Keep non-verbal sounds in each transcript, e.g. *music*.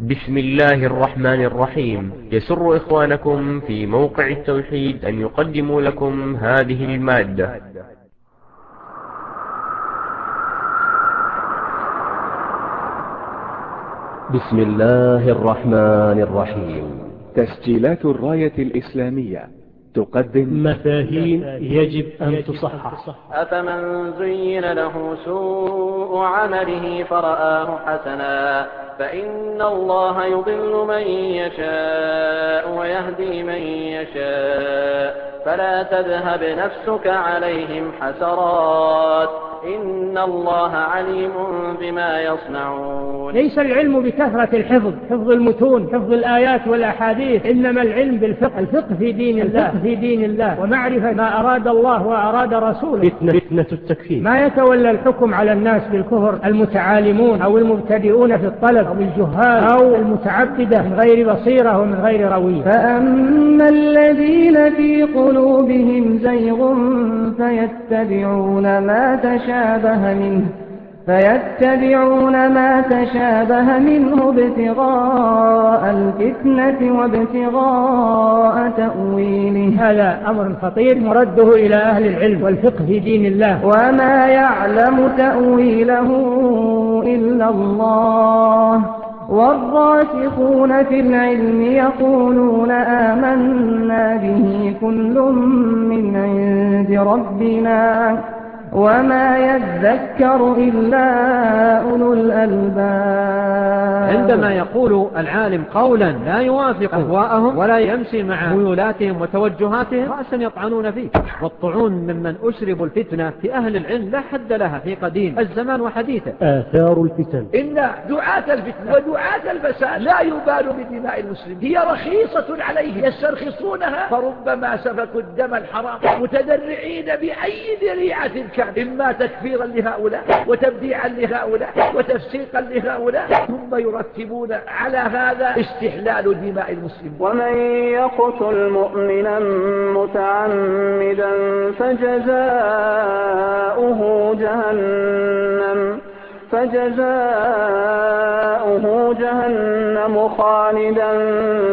بسم الله الرحمن الرحيم يسر إخوانكم في موقع التوحيد أن يقدموا لكم هذه المادة بسم الله الرحمن الرحيم تسجيلات الراية الإسلامية تقدم مفاهيم يجب أن تصحح أفمن زين له سوء عمله فرآه حسناً فإن الله يضل من يشاء ويهدي من يشاء فلا تذهب نفسك عليهم حسرات إن الله عليم بما يصنعون ليس العلم بكثرة الحفظ حفظ المتون حفظ الآيات والأحاديث إنما العلم بالفقه الفقه في دين الله في دين الله. ومعرفة ما أراد الله وأراد رسوله. فتنة التكفير. ما يتولى الحكم على الناس بالكفر؟ المتعالمون أو المبتدئون في الطلب أو الجهال أو المتعبدة من غير بصيرة ومن غير روية. فأما الذين في قلوبهم زيغ فيتبعون ما تشاء تشابه منه فيتبعون ما تشابه منه ابتغاء الفتنة وابتغاء تأويله. هذا أمر خطير مرده إلى أهل العلم والفقه في دين الله. وما يعلم تأويله إلا الله. والراسخون في العلم يقولون آمنا به كل من عند ربنا. وما يذكر إلا أولو الألباب عندما يقول العالم قولا لا يوافق أهواءهم ولا يمشي مع ميولاتهم وتوجهاتهم رأسا يطعنون فيه. والطعون ممن أشرب الفتنة في أهل العلم لا حد لها في قديم الزمان وحديثه. آثار الفتن. إن دعاة الفتنة ودعاة الفساد لا يبال بدماء المسلمين. هي رخيصة عليهم يسترخصونها فربما سفكوا الدم الحرام متدرعين بأي ذريعة يشرع إما تكفيرا لهؤلاء وتبديعا لهؤلاء وتفسيقا لهؤلاء ثم يرتبون على هذا استحلال دماء المسلمين. ومن يقتل مؤمنا متعمدا فجزاؤه جهنم فجزاؤه جهنم خالدا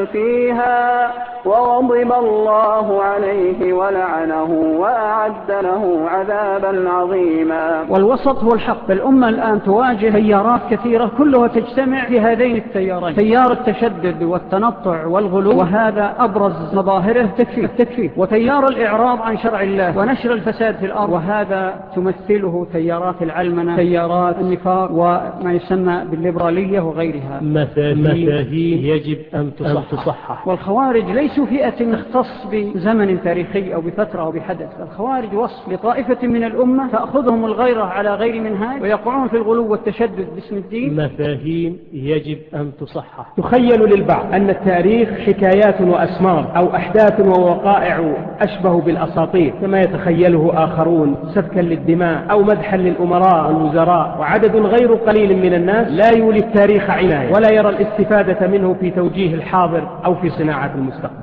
فيها. وغضب الله عليه ولعنه وأعد له عذابا عظيما. والوسط هو الحق. الأمة الآن تواجه تيارات كثيرة كلها تجتمع في هذين التيارين. تيار التشدد والتنطع والغلو وهذا أبرز مظاهره تكفي التكفير وتيار الإعراض عن شرع الله ونشر الفساد في الأرض وهذا تمثله تيارات العلمنة تيارات النفاق وما يسمى بالليبرالية وغيرها. مفاهيم يجب أن تصحح. والخوارج ليس ليس فئة اختص بزمن تاريخي أو بفترة أو بحدث. الخوارج وصف لطائفة من الأمة تأخذهم الغيرة على غير منهاج ويقعون في الغلو والتشدد باسم الدين. مفاهيم يجب أن تصحح. تخيل للبعض أن التاريخ حكايات وأسمار أو أحداث ووقائع أشبه بالأساطير كما يتخيله آخرون سفكا للدماء أو مدحا للأمراء والوزراء. وعدد غير قليل من الناس لا يولي التاريخ عناية ولا يرى الاستفادة منه في توجيه الحاضر أو في صناعة المستقبل.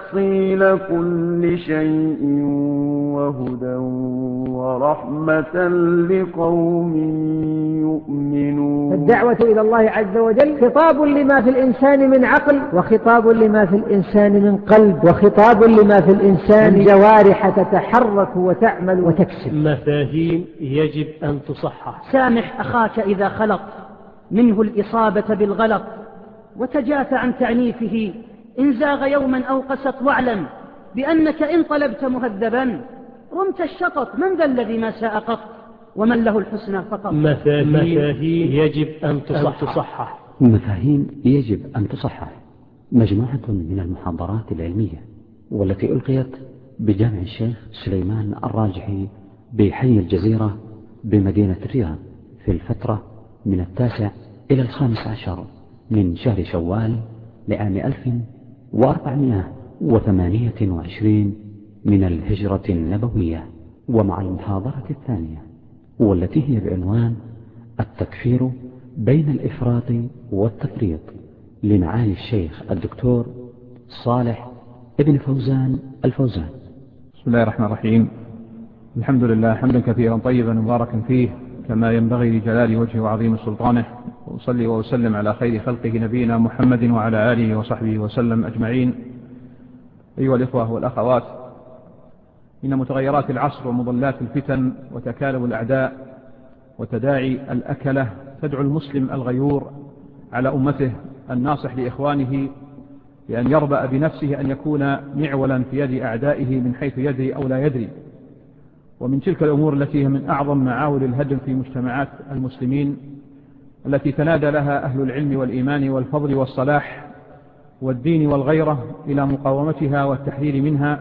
تفصيل كل شيء وهدى ورحمة لقوم يؤمنون الدعوة إلى الله عز وجل خطاب لما في الإنسان من عقل وخطاب لما في الإنسان من قلب وخطاب لما في الإنسان من جوارح تتحرك وتعمل وتكسب. مفاهيم يجب أن تصحح. سامح أخاك إذا خلط منه الإصابة بالغلط وتجاف عن تعنيفه إن زاغ يوما أو قست واعلم بأنك إن طلبت مهذبا رمت الشطط من ذا الذي ما ساء قط ومن له الحسنى فقط مفاهيم, مفاهيم يجب أن تصحح, أن تصحح. مفاهيم يجب أن تصحح. مجموعة من المحاضرات العلمية والتي ألقيت بجامع الشيخ سليمان الراجحي بحي الجزيرة بمدينة الرياض في الفترة من التاسع إلى الخامس عشر من شهر شوال لعام 1400 وأربعمائة وثمانية وعشرين من الهجرة النبوية ومع المحاضرة الثانية والتي هي بعنوان التكفير بين الإفراط والتفريط لمعالي الشيخ الدكتور صالح ابن فوزان الفوزان. بسم الله الرحمن الرحيم. الحمد لله حمدا كثيرا طيبا مباركا فيه كما ينبغي لجلال وجهه وعظيم سلطانه وأصلي وأسلم على خير خلقه نبينا محمد وعلى آله وصحبه وسلم أجمعين. أيها الإخوة والأخوات إن متغيرات العصر ومضلات الفتن وتكالب الأعداء وتداعي الأكلة تدعو المسلم الغيور على أمته الناصح لإخوانه بأن يربأ بنفسه أن يكون معولا في يد أعدائه من حيث يدري أو لا يدري. ومن تلك الأمور التي هي من أعظم معاول الهدم في مجتمعات المسلمين التي تنادى لها أهل العلم والإيمان والفضل والصلاح والدين والغيرة إلى مقاومتها والتحذير منها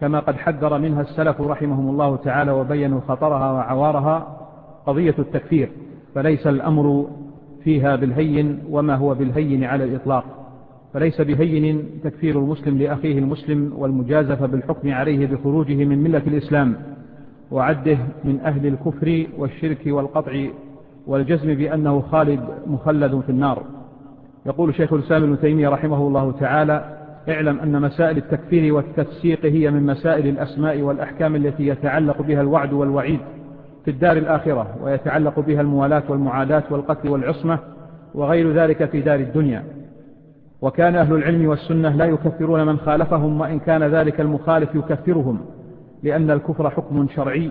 كما قد حذر منها السلف رحمهم الله تعالى وبينوا خطرها وعوارها قضية التكفير فليس الأمر فيها بالهين وما هو بالهين على الإطلاق فليس بهين تكفير المسلم لأخيه المسلم والمجازفة بالحكم عليه بخروجه من ملة الإسلام. وعده من أهل الكفر والشرك والقطع والجزم بأنه خالد مخلد في النار. يقول شيخ الإسلام ابن تيمية رحمه الله تعالى اعلم أن مسائل التكفير والتفسيق هي من مسائل الأسماء والأحكام التي يتعلق بها الوعد والوعيد في الدار الآخرة ويتعلق بها الموالاة والمعاداة والقتل والعصمة وغير ذلك في دار الدنيا. وكان أهل العلم والسنة لا يكفرون من خالفهم وإن كان ذلك المخالف يكفرهم. لأن الكفر حكم شرعي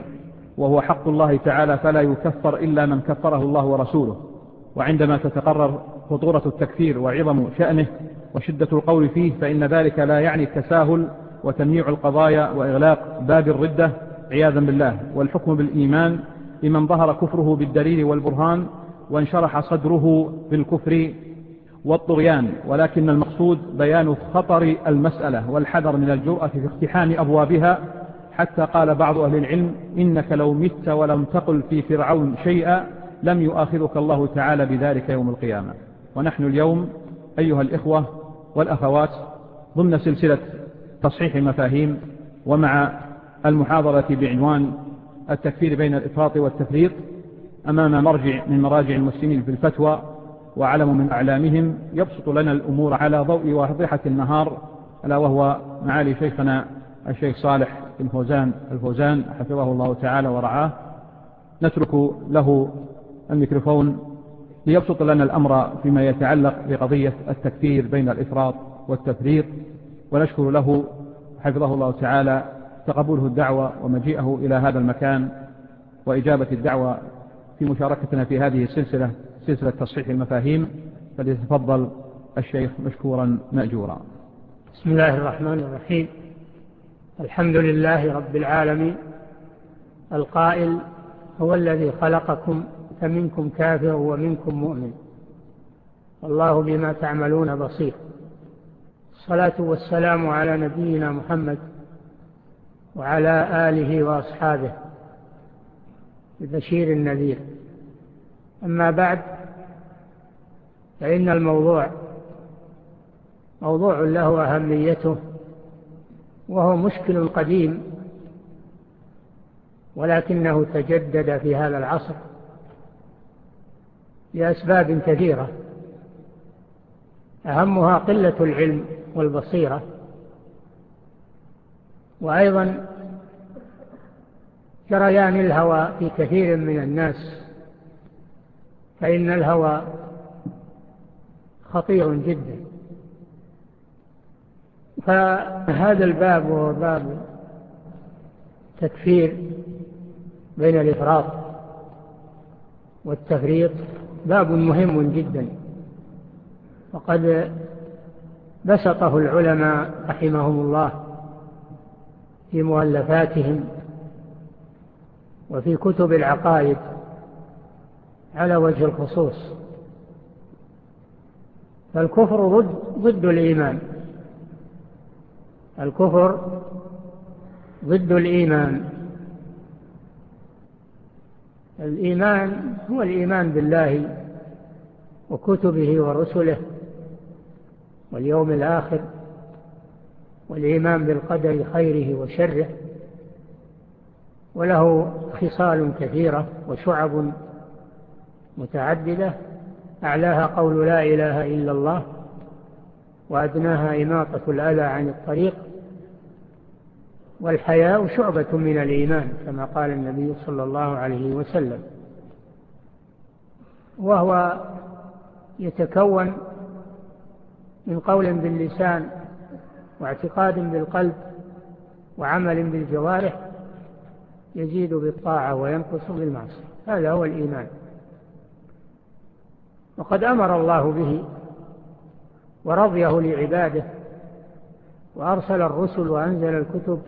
وهو حق الله تعالى فلا يكفر إلا من كفره الله ورسوله. وعندما تتقرر خطورة التكفير وعظم شأنه وشدة القول فيه فإن ذلك لا يعني التساهل وتمنيع القضايا وإغلاق باب الردة عياذا بالله. والحكم بالإيمان لمن ظهر كفره بالدليل والبرهان وانشرح صدره بالكفر والطغيان. ولكن المقصود بيان خطر المسألة والحذر من الجرأة في اقتحام أبوابها حتى قال بعض أهل العلم إنك لو مت ولم تقل في فرعون شيئا لم يؤاخذك الله تعالى بذلك يوم القيامة. ونحن اليوم أيها الإخوة والأخوات ضمن سلسلة تصحيح المفاهيم ومع المحاضرة بعنوان التكفير بين الإفراط والتفريط أمام مرجع من مراجع المسلمين في الفتوى وعلم من أعلامهم يبسط لنا الأمور على ضوء واضحة النهار ألا وهو معالي شيخنا الشيخ صالح بن فوزان الفوزان حفظه الله تعالى ورعاه نترك له الميكروفون ليبسط لنا الأمر فيما يتعلق بقضية التكثير بين الإفراط والتفريط ونشكر له حفظه الله تعالى تقبله الدعوة ومجيئه إلى هذا المكان وإجابة الدعوة في مشاركتنا في هذه السلسلة سلسلة تصحيح المفاهيم فليتفضل الشيخ مشكورا مأجورا. بسم الله الرحمن الرحيم. الحمد لله رب العالمين. القائل هو الذي خلقكم فمنكم كافر ومنكم مؤمن. والله بما تعملون بصير. الصلاة والسلام على نبينا محمد وعلى آله وأصحابه البشير النذير. أما بعد فإن الموضوع موضوع له أهميته وهو مشكل قديم ولكنه تجدد في هذا العصر لأسباب كثيرة. أهمها قلة العلم والبصيرة وأيضا جريان الهوى في كثير من الناس فإن الهوى خطير جدا. فهذا الباب وهو باب تكفير بين الإفراط والتفريط باب مهم جدا. وقد بسطه العلماء رحمهم الله في مؤلفاتهم وفي كتب العقائد على وجه الخصوص. فالكفر ضد الإيمان. الكفر ضد الإيمان. الإيمان هو الإيمان بالله وكتبه ورسله واليوم الآخر والإيمان بالقدر خيره وشره. وله خصال كثيرة وشعب متعددة. أعلاها قول لا إله إلا الله وأدناها إماطة الألى عن الطريق. والحياء شعبة من الإيمان كما قال النبي صلى الله عليه وسلم. وهو يتكون من قول باللسان واعتقاد بالقلب وعمل بالجوارح يزيد بالطاعة وينقص بالمعصية. هذا هو الإيمان. وقد أمر الله به ورضيه لعباده وأرسل الرسل وأنزل الكتب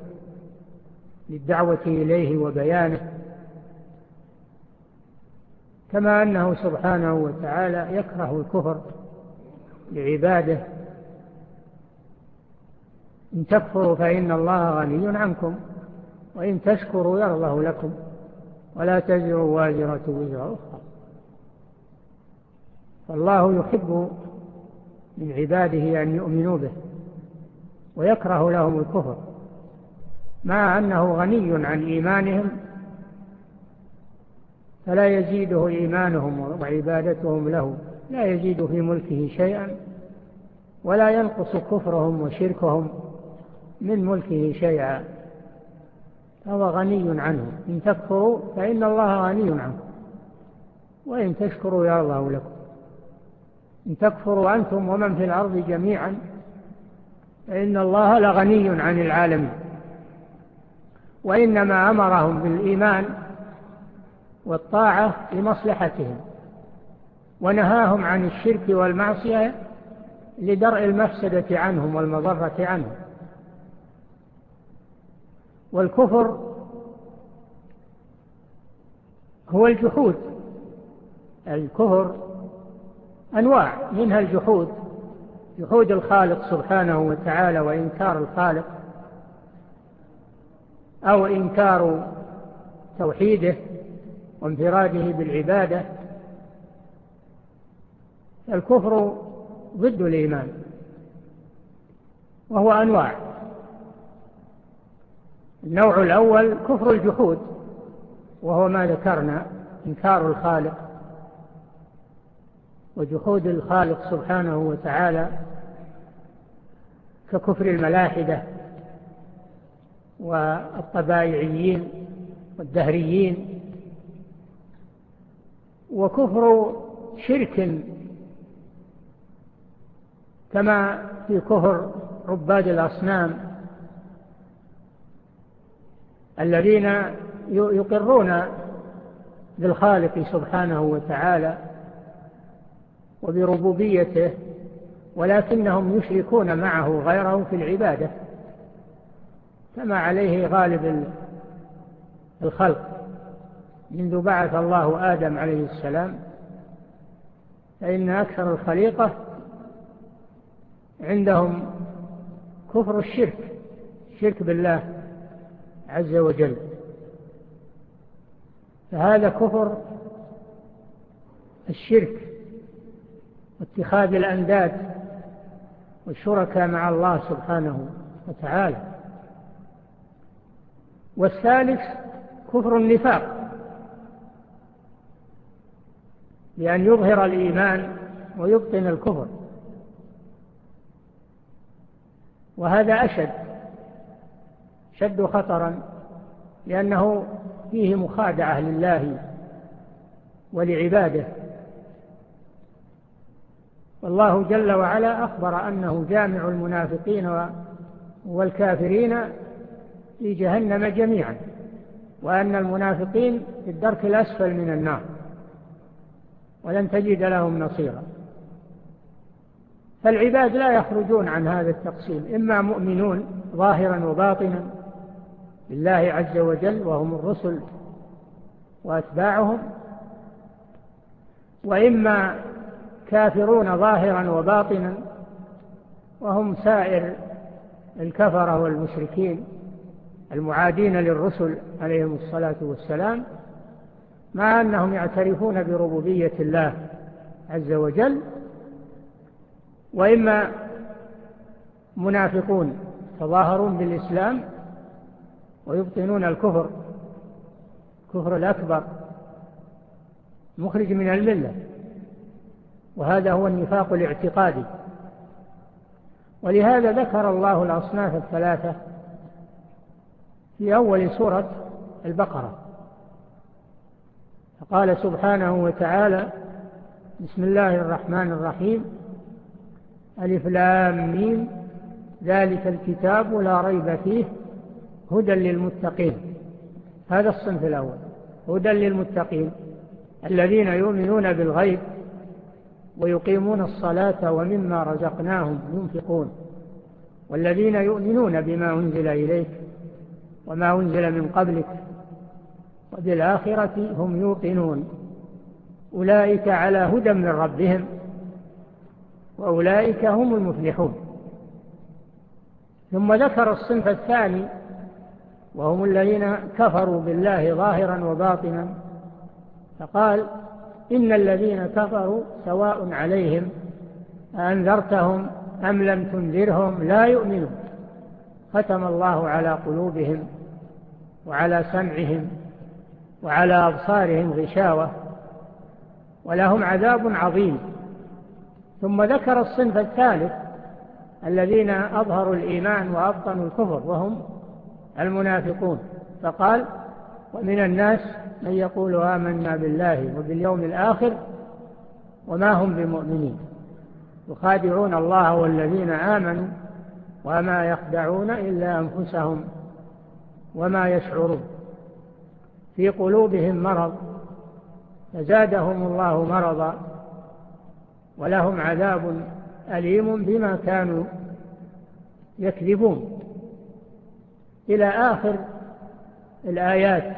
للدعوة إليه وبيانه كما أنه سبحانه وتعالى يكره الكفر لعباده. إن تكفروا فإن الله غني عنكم وإن تشكروا يرضه لكم ولا تجروا واجرة وزر أخرى. فالله يحب من عباده أن يؤمنوا به ويكره لهم الكفر. مع أنه غني عن إيمانهم فلا يزيده إيمانهم وعبادتهم له لا يزيد في ملكه شيئا ولا ينقص كفرهم وشركهم من ملكه شيئا. فهو غني عنه. إن تكفروا فإن الله غني عنكم. وإن تشكروا يرضه لكم. إن تكفروا أنتم ومن في الأرض جميعا فإن الله لغني عن العالمين. وإنما أمرهم بالإيمان والطاعة لمصلحتهم ونهاهم عن الشرك والمعصية لدرء المفسدة عنهم والمضرة عنهم. والكفر هو الجحود. الكفر أنواع منها الجحود جحود الخالق سبحانه وتعالى وإنكار الخالق. أو إنكار توحيده وانفراده بالعبادة الكفر ضد الإيمان وهو أنواع. النوع الأول كفر الجحود وهو ما ذكرنا إنكار الخالق وجحود الخالق سبحانه وتعالى ككفر الملاحدة. والطبائعيين والدهريين وكفر شرك كما في كفر رباد الأصنام الذين يقرون بالخالق سبحانه وتعالى وبربوبيته ولكنهم يشركون معه غيره في العبادة كما عليه غالب الخلق. منذ بعث الله آدم عليه السلام فإن أكثر الخليقة عندهم كفر الشرك الشرك بالله عز وجل. فهذا كفر الشرك واتخاذ الأنداد والشركاء مع الله سبحانه وتعالى. والثالث كفر النفاق. بأن يظهر الإيمان ويبطن الكفر. وهذا أشد شد خطرا لأنه فيه مخادعة لله ولعباده. والله جل وعلا أخبر أنه جامع المنافقين والكافرين في جهنم جميعا وأن المنافقين في الدرك الأسفل من النار ولن تجد لهم نصيرا. فالعباد لا يخرجون عن هذا التقسيم إما مؤمنون ظاهرا وباطنا بالله عز وجل وهم الرسل وأتباعهم وإما كافرون ظاهرا وباطنا وهم سائر الكفرة والمشركين. المعادين للرسل عليهم الصلاة والسلام مع أنهم يعترفون بربوبية الله عز وجل وإما منافقون تظاهرون بالإسلام ويبطنون الكفر الكفر الأكبر مخرج من الملة وهذا هو النفاق الاعتقادي. ولهذا ذكر الله الأصناف الثلاثة في أول سورة البقرة. فقال سبحانه وتعالى بسم الله الرحمن الرحيم. ألف لامين ذلك الكتاب لا ريب فيه. هدى للمتقين. هذا الصنف الأول. هدى للمتقين. الذين يؤمنون بالغيب ويقيمون الصلاة ومما رزقناهم ينفقون. والذين يؤمنون بما أنزل إليك وما أنزل من قبلك وبالآخرة هم يوقنون. أولئك على هدى من ربهم وأولئك هم المفلحون. ثم ذكر الصنف الثاني وهم الذين كفروا بالله ظاهرا وباطنا فقال إن الذين كفروا سواء عليهم أنذرتهم أم لم تنذرهم لا يؤمنون. ختم الله على قلوبهم وعلى سمعهم وعلى أبصارهم غشاوة ولهم عذاب عظيم. ثم ذكر الصنف الثالث الذين أظهروا الإيمان وأبطنوا الكفر وهم المنافقون. فقال ومن الناس من يقول آمنا بالله وباليوم الآخر وما هم بمؤمنين. يخادعون الله والذين آمنوا وما يخدعون إلا أنفسهم. وما يشعرون في قلوبهم مرض فزادهم الله مرضا ولهم عذاب أليم بما كانوا يكذبون. إلى آخر الآيات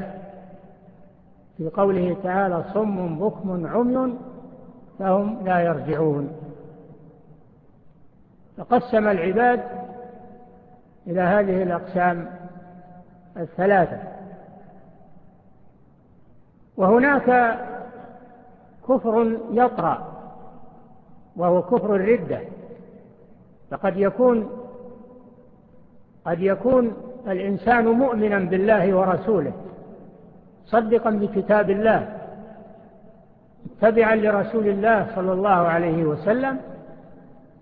في قوله تعالى صم بكم عمي فهم لا يرجعون. فقسم العباد إلى هذه الأقسام الثلاثة. وهناك كفر يطرأ وهو كفر الردة. فقد يكون قد يكون الإنسان مؤمنا بالله ورسوله صدقا بكتاب الله تبعا لرسول الله صلى الله عليه وسلم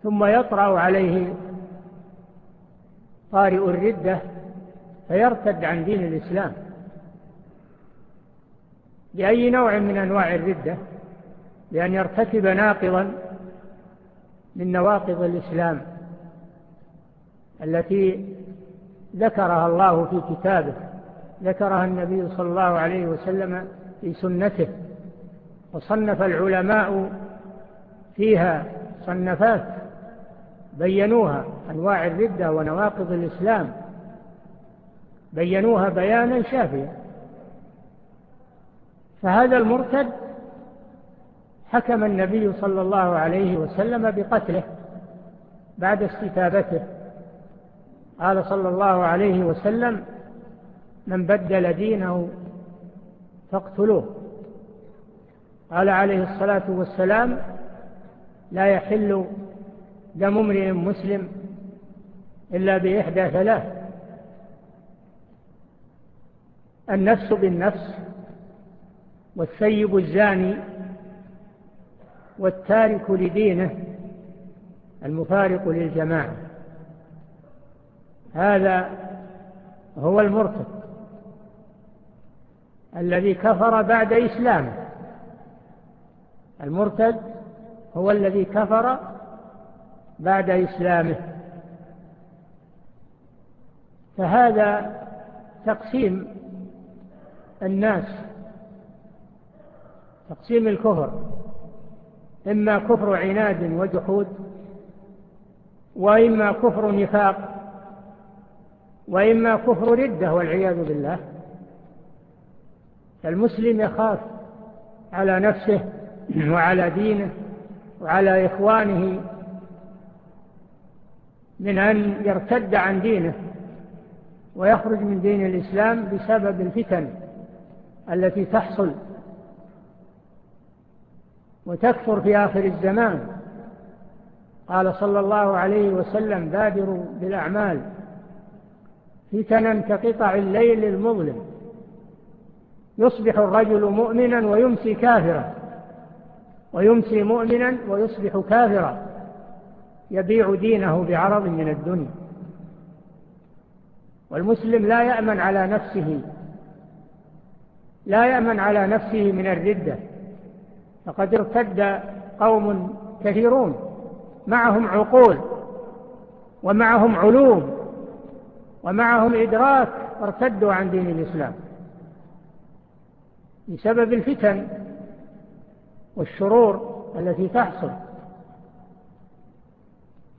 ثم يطرأ عليه طارئ الردة فيرتد عن دين الإسلام بأي نوع من أنواع الردة لأن يرتكب ناقضا من نواقض الإسلام التي ذكرها الله في كتابه ذكرها النبي صلى الله عليه وسلم في سنته وصنف العلماء فيها صنفات بينوها أنواع الردة ونواقض الإسلام بينوها بيانا شافيا. فهذا المرتد حكم النبي صلى الله عليه وسلم بقتله بعد استتابته. قال صلى الله عليه وسلم من بدل دينه فاقتلوه. قال عليه الصلاة والسلام لا يحل دم امرئ مسلم إلا بإحدى ثلاث. النفس بالنفس والثيب الزاني والتارك لدينه المفارق للجماعة. هذا هو المرتد الذي كفر بعد إسلامه. المرتد هو الذي كفر بعد إسلامه. فهذا تقسيم الناس تقسيم الكفر إما كفر عناد وجحود وإما كفر نفاق وإما كفر ردة والعياذ بالله. فالمسلم يخاف على نفسه وعلى دينه وعلى إخوانه من أن يرتد عن دينه ويخرج من دين الإسلام بسبب الفتن. التي تحصل وتكثر في آخر الزمان. قال صلى الله عليه وسلم بادروا بالأعمال فتنا كقطع الليل المظلم. يصبح الرجل مؤمنا ويمسي كافرا ويمسي مؤمنا ويصبح كافرا. يبيع دينه بعرض من الدنيا. والمسلم لا يأمن على نفسه لا يأمن على نفسه من الردة. فقد ارتد قوم كثيرون. معهم عقول ومعهم علوم ومعهم إدراك ارتدوا عن دين الإسلام. بسبب الفتن والشرور التي تحصل.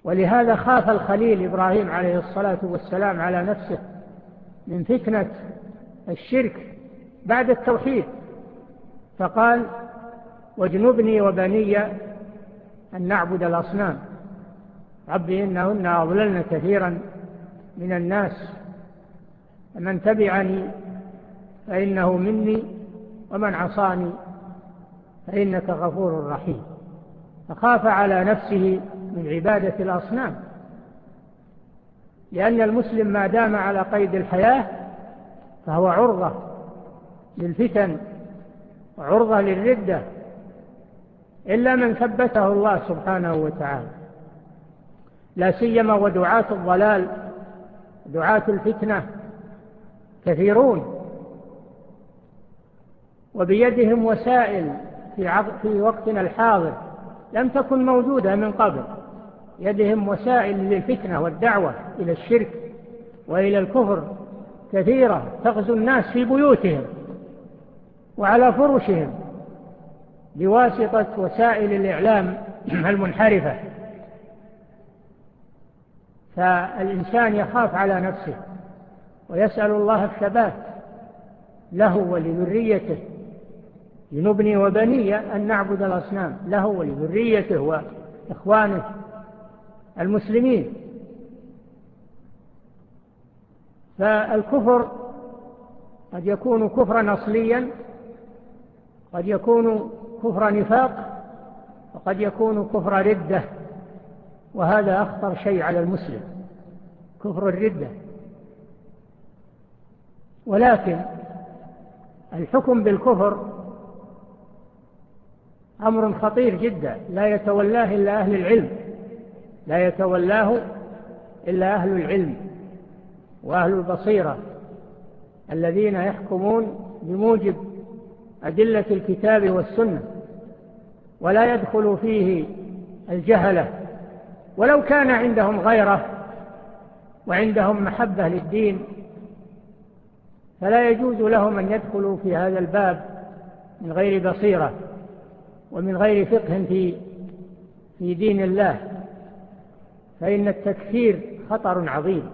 ولهذا خاف الخليل إبراهيم عليه الصلاة والسلام على نفسه من فتنة الشرك بعد التوحيد. فقال واجنبني وبني أن نعبد الأصنام. رب إنهن أضللن كثيرا من الناس. فمن تبعني فإنه مني ومن عصاني فإنك غفور رحيم. فخاف على نفسه من عبادة الأصنام لأن المسلم ما دام على قيد الحياة فهو عرضة للفتن عرضة للردة إلا من ثبته الله سبحانه وتعالى. لا سيما ودعاة الضلال دعاة الفتنة كثيرون. وبيدهم وسائل في, في وقتنا الحاضر لم تكن موجودة من قبل. يدهم وسائل للفتنة والدعوة إلى الشرك وإلى الكفر كثيرة تغزو الناس في بيوتهم. وعلى فرشهم بواسطة وسائل الإعلام *clears throat* المنحرفة. فالإنسان يخاف على نفسه ويسأل الله الثبات له ولذريته. لنبني وبني أن نعبد الأصنام. له ولذريته وإخوانه المسلمين. فالكفر قد يكون كفرا أصليا قد يكون كفر نفاق وقد يكون كفر ردة وهذا أخطر شيء على المسلم كفر الردة. ولكن الحكم بالكفر أمر خطير جدا لا يتولاه إلا أهل العلم لا يتولاه إلا أهل العلم وأهل البصيرة الذين يحكمون بموجب أدلة الكتاب والسنة ولا يدخل فيه الجهلة ولو كان عندهم غيرة وعندهم محبة للدين فلا يجوز لهم أن يدخلوا في هذا الباب من غير بصيرة ومن غير فقه في في دين الله. فإن التكفير خطر عظيم.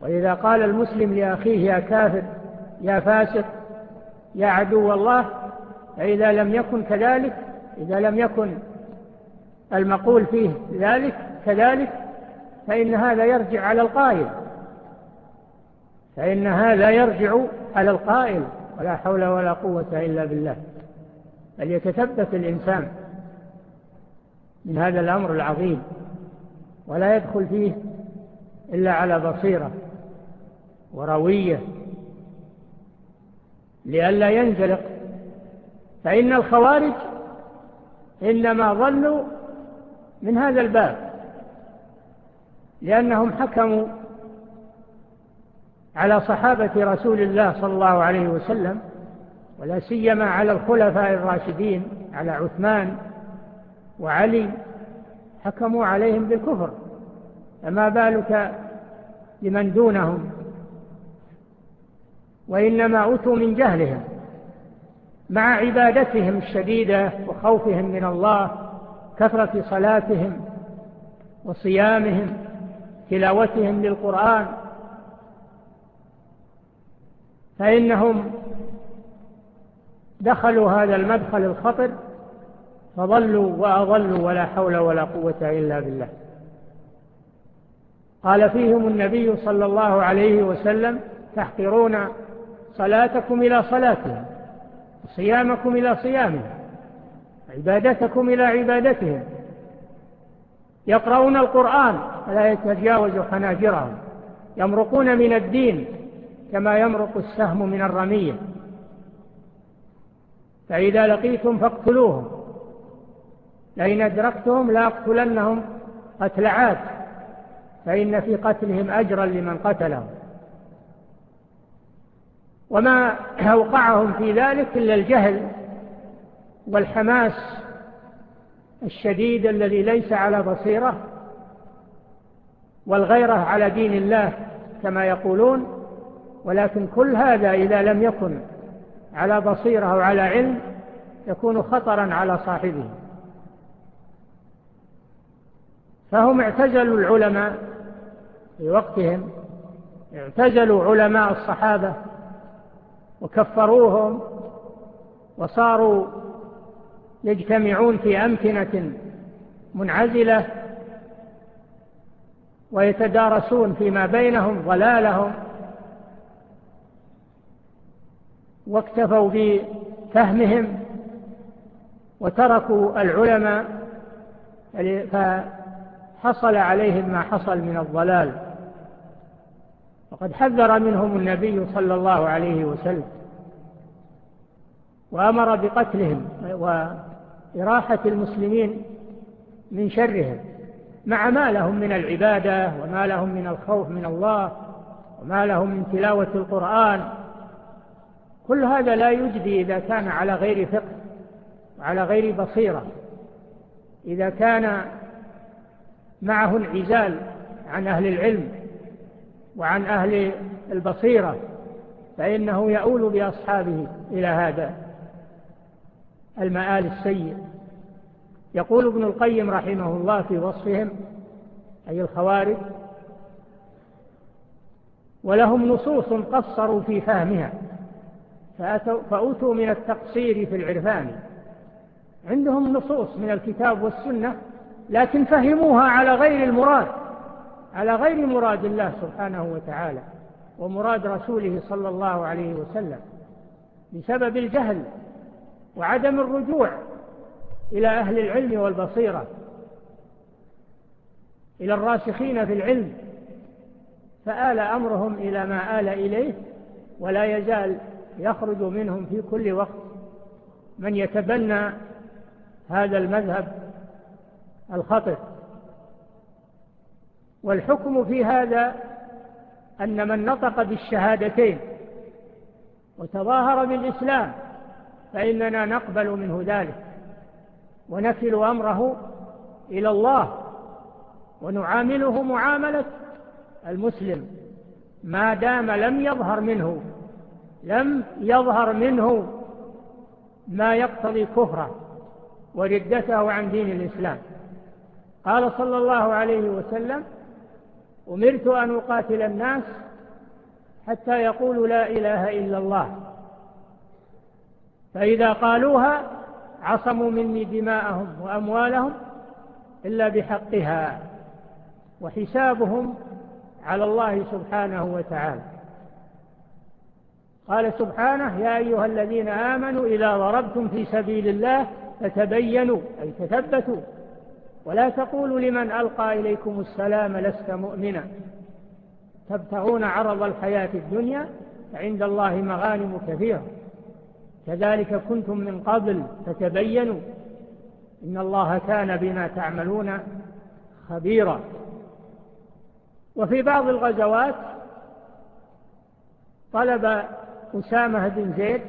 وإذا قال المسلم لأخيه يا كافر يا فاسق يا عدو الله فإذا لم يكن كذلك إذا لم يكن المقول فيه ذلك كذلك فإن هذا يرجع على القائل. فإن هذا يرجع على القائل ولا حول ولا قوة إلا بالله. بل يتثبت الإنسان من هذا الأمر العظيم ولا يدخل فيه إلا على بصيرة وروية لئلا ينزلق. فإن الخوارج إنما ظلوا من هذا الباب لأنهم حكموا على صحابة رسول الله صلى الله عليه وسلم ولا سيما على الخلفاء الراشدين على عثمان وعلي حكموا عليهم بالكفر. فما بالك لمن دونهم؟ وإنما أوتوا من جهلهم مع عبادتهم الشديدة وخوفهم من الله كثرة صلاتهم وصيامهم تلاوتهم للقرآن. فإنهم دخلوا هذا المدخل الخطر فظلوا وأظلوا ولا حول ولا قوة إلا بالله. قال فيهم النبي صلى الله عليه وسلم تحقرون صلاتكم إلى صلاتهم صيامكم إلى صيامهم عبادتكم إلى عبادتهم. يقرؤون القرآن ولا يتجاوز حناجرهم. يمرقون من الدين كما يمرق السهم من الرمية. فإذا لقيتم فاقتلوهم. لئن أدركتهم لا أقتلنهم قتل عاد. فإن في قتلهم أجرا لمن قتلهم. وما أوقعهم في ذلك إلا الجهل والحماس الشديد الذي ليس على بصيرة والغيرة على دين الله كما يقولون ولكن كل هذا إذا لم يكن على بصيرة وعلى علم يكون خطرا على صاحبه. فهم اعتزلوا العلماء في وقتهم اعتزلوا علماء الصحابة وكفروهم وصاروا يجتمعون في أمكنة منعزلة ويتدارسون فيما بينهم ضلالهم واكتفوا بفهمهم وتركوا العلماء فحصل عليهم ما حصل من الضلال وقد حذر منهم النبي صلى الله عليه وسلم وأمر بقتلهم وإراحة المسلمين من شرهم مع ما لهم من العبادة وما لهم من الخوف من الله وما لهم من تلاوة القرآن كل هذا لا يجدي إذا كان على غير فقه وعلى غير بصيرة إذا كان معه انعزال عن أهل العلم وعن أهل البصيرة فإنه يؤول بأصحابه إلى هذا. المآل السيء. يقول ابن القيم رحمه الله في وصفهم أي الخوارج ولهم نصوص قصروا في فهمها فأتوا من التقصير في العرفان. عندهم نصوص من الكتاب والسنة لكن فهموها على غير المراد. على غير مراد الله سبحانه وتعالى ومراد رسوله صلى الله عليه وسلم بسبب الجهل وعدم الرجوع إلى أهل العلم والبصيرة إلى الراسخين في العلم فآل أمرهم إلى ما آل إليه ولا يزال يخرج منهم في كل وقت من يتبنى هذا المذهب الخطر والحكم في هذا أن من نطق بالشهادتين وتظاهر بالإسلام فإننا نقبل منه ذلك ونكل أمره إلى الله ونعامله معاملة المسلم ما دام لم يظهر منه لم يظهر منه ما يقتضي كفره وردته عن دين الإسلام قال صلى الله عليه وسلم أمرت أن أقاتل الناس حتى يقولوا لا إله إلا الله. فإذا قالوها عصموا مني دماءهم وأموالهم إلا بحقها وحسابهم على الله سبحانه وتعالى. قال سبحانه يا أيها الذين آمنوا إذا ضربتم في سبيل الله فتبينوا أي تثبتوا. ولا تقولوا لمن ألقى إليكم السلام لست مؤمنا. تبتغون عرض الحياة الدنيا عند الله مغانم كثيرة. كذلك كنتم من قبل فتبينوا إن الله كان بما تعملون خبيرا. وفي بعض الغزوات طلب أسامة بن زيد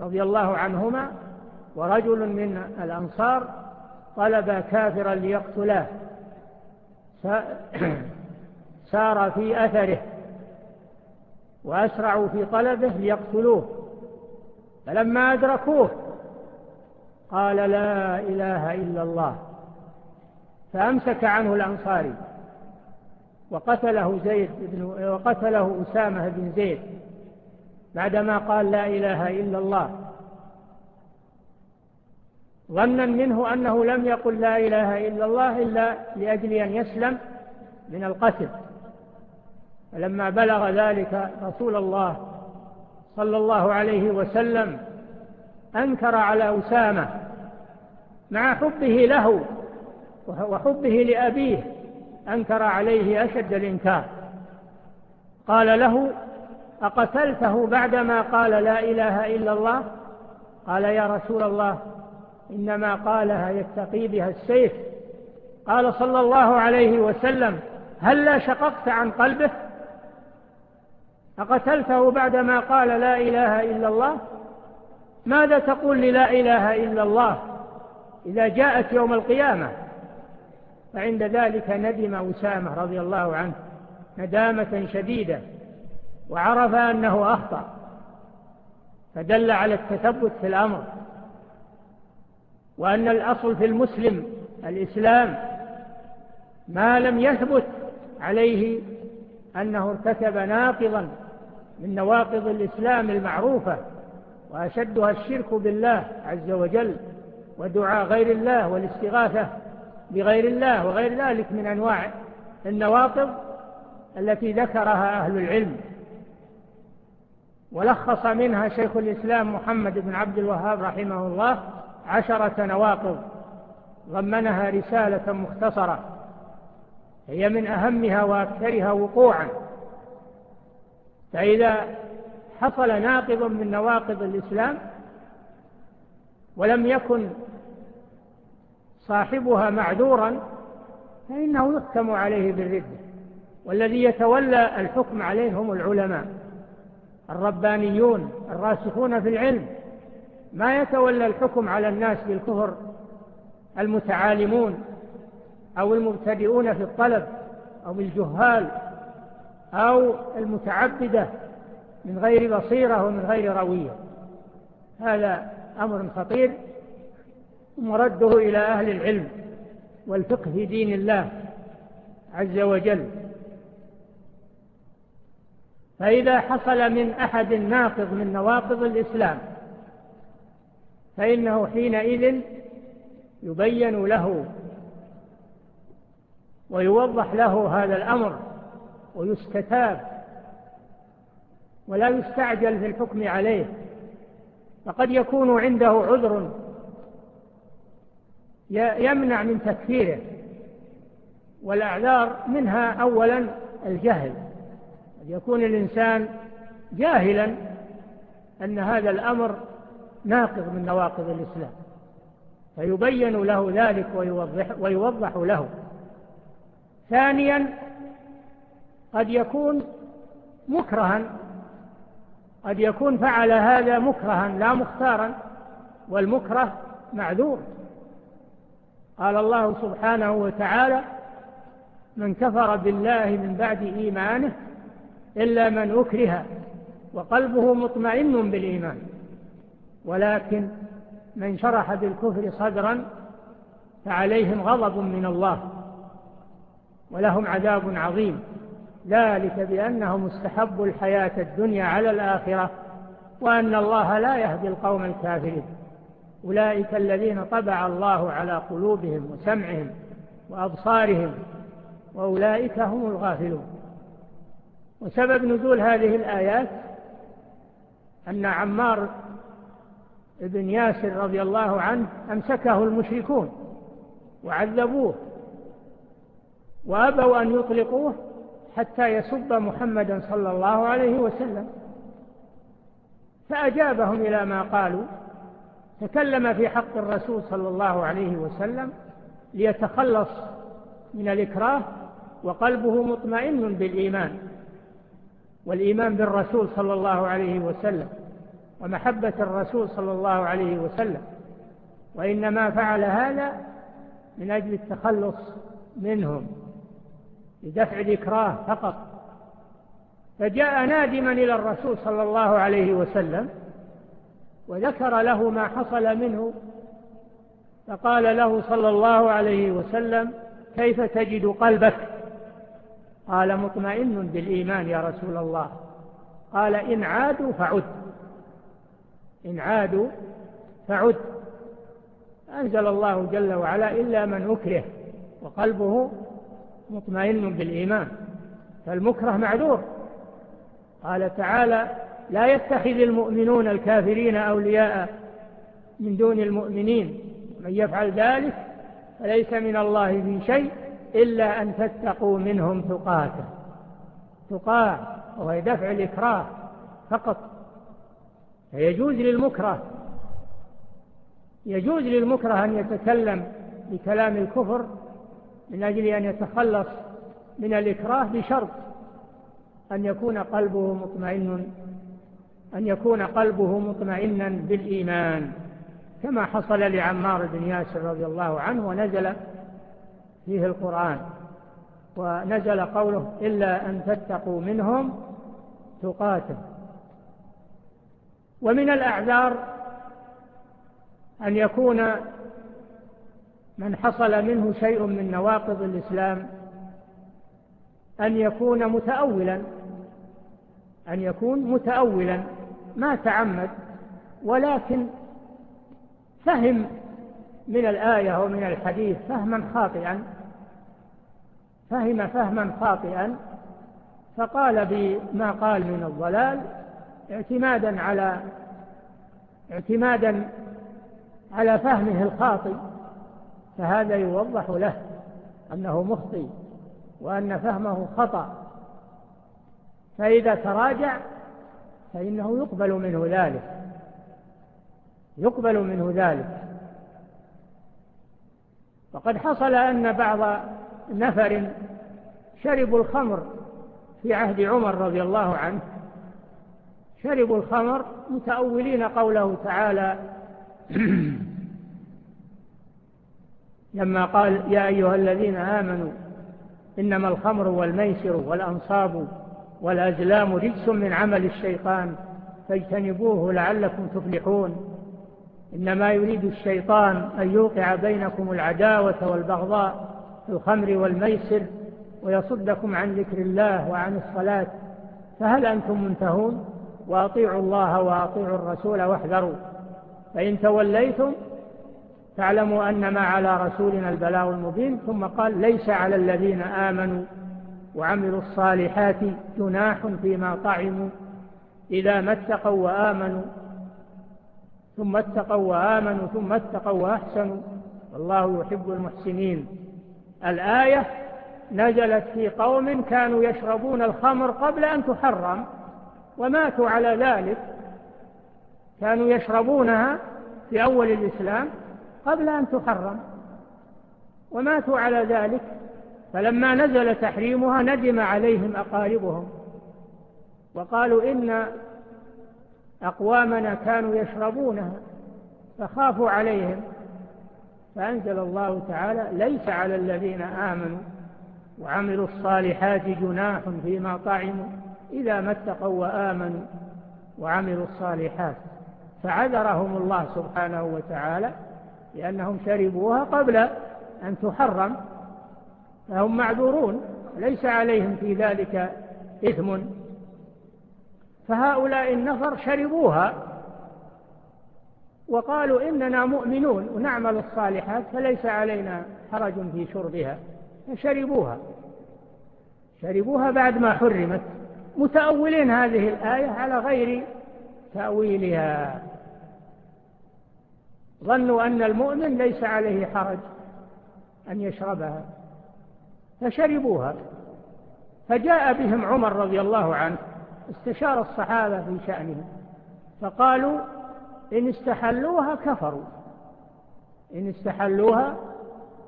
رضي الله عنهما ورجل من الأنصار طلب كافرا ليقتلاه *clears throat* سار في أثره. وأسرعوا في طلبه ليقتلوه. فلما أدركوه قال لا إله إلا الله. فأمسك عنه الأنصاري. وقتله زيد بن وقتله أسامة بن زيد. بعدما قال لا إله إلا الله ظنا منه أنه لم يقل لا إله إلا الله إلا لأجل أن يسلم من القتل. فلما بلغ ذلك رسول الله صلى الله عليه وسلم أنكر على أسامة مع حبه له وحبه لأبيه أنكر عليه أشد الإنكار. قال له أقتلته بعدما قال لا إله إلا الله؟ قال يا رسول الله إنما قالها يتقي بها السيف. قال صلى الله عليه وسلم هل لا شققت عن قلبه؟ أقتلته بعدما قال لا إله إلا الله؟ ماذا تقول للا إله إلا الله إذا جاءت يوم القيامة؟ فعند ذلك ندم أسامة رضي الله عنه ندامة شديدة وعرف أنه أخطأ فدل على التثبت في الأمر. وأن الأصل في المسلم الإسلام ما لم يثبت عليه أنه ارتكب ناقضا من نواقض الإسلام المعروفة وأشدها الشرك بالله عز وجل ودعاء غير الله والاستغاثة بغير الله وغير ذلك من أنواع النواقض التي ذكرها أهل العلم. ولخص منها شيخ الإسلام محمد بن عبد الوهاب رحمه الله عشرة نواقض ضمنها رسالة مختصرة هي من أهمها وأكثرها وقوعا. فإذا حصل ناقض من نواقض الإسلام ولم يكن صاحبها معذورا فإنه يحكم عليه بالردة والذي يتولى الحكم عليهم العلماء الربانيون الراسخون في العلم. ما يتولى الحكم على الناس بالكفر المتعالمون أو المبتدئون في الطلب أو الجهال أو المتعبدة من غير بصيرة ومن غير روية. هذا أمر خطير مرده إلى أهل العلم والفقه في دين الله عز وجل. فإذا حصل من أحد ناقض من نواقض الإسلام فإنه حينئذ يبين له ويوضح له هذا الأمر ويستتاب ولا يستعجل في الحكم عليه فقد يكون عنده عذر يمنع من تكفيره والأعذار منها أولا الجهل يكون الإنسان جاهلا أن هذا الأمر ناقض من نواقض الإسلام فيبين له ذلك ويوضح, ويوضح له. ثانيا قد يكون مكرها قد يكون فعل هذا مكرها لا مختارا والمكره معذور. قال الله سبحانه وتعالى من كفر بالله من بعد إيمانه إلا من أكره وقلبه مطمئن بالإيمان. ولكن من شرح بالكفر صدرا فعليهم غضب من الله ولهم عذاب عظيم. ذلك بأنهم استحبوا الحياة الدنيا على الآخرة وأن الله لا يهدي القوم الكافرين. أولئك الذين طبع الله على قلوبهم وسمعهم وأبصارهم وأولئك هم الغافلون. وسبب نزول هذه الآيات أن عمار ابن ياسر رضي الله عنه أمسكه المشركون وعذبوه وأبوا أن يطلقوه حتى يسب محمدا صلى الله عليه وسلم فأجابهم إلى ما قالوا تكلم في حق الرسول صلى الله عليه وسلم ليتخلص من الإكراه وقلبه مطمئن بالإيمان والإيمان بالرسول صلى الله عليه وسلم ومحبة الرسول صلى الله عليه وسلم وإنما فعل هذا من أجل التخلص منهم لدفع الإكراه فقط. فجاء نادما إلى الرسول صلى الله عليه وسلم وذكر له ما حصل منه فقال له صلى الله عليه وسلم كيف تجد قلبك؟ قال مطمئن بالإيمان يا رسول الله. قال إن عادوا فعدوا إن عادوا فعد. أنزل الله جل وعلا إلا من أكره وقلبه مطمئن بالإيمان فالمكره معذور. قال تعالى لا يتخذ المؤمنون الكافرين أولياء من دون المؤمنين. من يفعل ذلك فليس من الله من شيء إلا أن تتقوا منهم ثقاة تقاة وهي دفع الإكراه فقط. فيجوز للمكره يجوز للمكره أن يتكلم بكلام الكفر من أجل أن يتخلص من الإكراه بشرط أن يكون قلبه مطمئن أن يكون قلبه مطمئنا بالإيمان. كما حصل لعمار بن ياسر رضي الله عنه ونزل فيه القرآن ونزل قوله إلا أن تتقوا منهم تقاتل. ومن الأعذار أن يكون من حصل منه شيء من نواقض الإسلام أن يكون متأولا أن يكون متأولا ما تعمد ولكن فهم من الآية ومن الحديث فهما خاطئا فهم فهما خاطئا فقال بما قال من الضلال اعتمادا على اعتمادا على فهمه الخاطئ فهذا يوضح له أنه مخطئ وأن فهمه خطأ. فإذا تراجع فإنه يقبل منه ذلك يقبل منه ذلك. وقد حصل أن بعض نفر شربوا الخمر في عهد عمر رضي الله عنه شربوا الخمر متأولين قوله تعالى. *clears throat* لما قال يا أيها الذين آمنوا إنما الخمر والميسر والأنصاب والأزلام رجس من عمل الشيطان فاجتنبوه لعلكم تفلحون. إنما يريد الشيطان أن يوقع بينكم العداوة والبغضاء في الخمر والميسر ويصدكم عن ذكر الله وعن الصلاة. فهل أنتم منتهون؟ وأطيعوا الله وأطيعوا الرسول واحذروا. فإن توليتم فاعلموا أنما على رسولنا البلاء المبين ثم قال ليس على الذين آمنوا وعملوا الصالحات جناح فيما طعموا إذا ما اتقوا وآمنوا ثم اتقوا وآمنوا ثم اتقوا وأحسنوا. والله يحب المحسنين. الآية نزلت في قوم كانوا يشربون الخمر قبل أن تحرم. وماتوا على ذلك كانوا يشربونها في أول الإسلام قبل أن تحرم. وماتوا على ذلك فلما نزل تحريمها ندم عليهم أقاربهم. وقالوا إن أقوامنا كانوا يشربونها فخافوا عليهم. فأنزل الله تعالى ليس على الذين آمنوا وعملوا الصالحات جناح فيما طعموا إذا ما اتقوا وآمنوا وعملوا الصالحات فعذرهم الله سبحانه وتعالى لأنهم شربوها قبل أن تحرم فهم معذورون ليس عليهم في ذلك إثم. فهؤلاء النفر شربوها وقالوا إننا مؤمنون ونعمل الصالحات فليس علينا حرج في شربها فشربوها. شربوها بعد ما حرمت. متأولين هذه الآية على غير تأويلها. ظنوا أن المؤمن ليس عليه حرج أن يشربها فشربوها. فجاء بهم عمر رضي الله عنه استشار الصحابة في شأنه فقالوا إن استحلوها كفروا إن استحلوها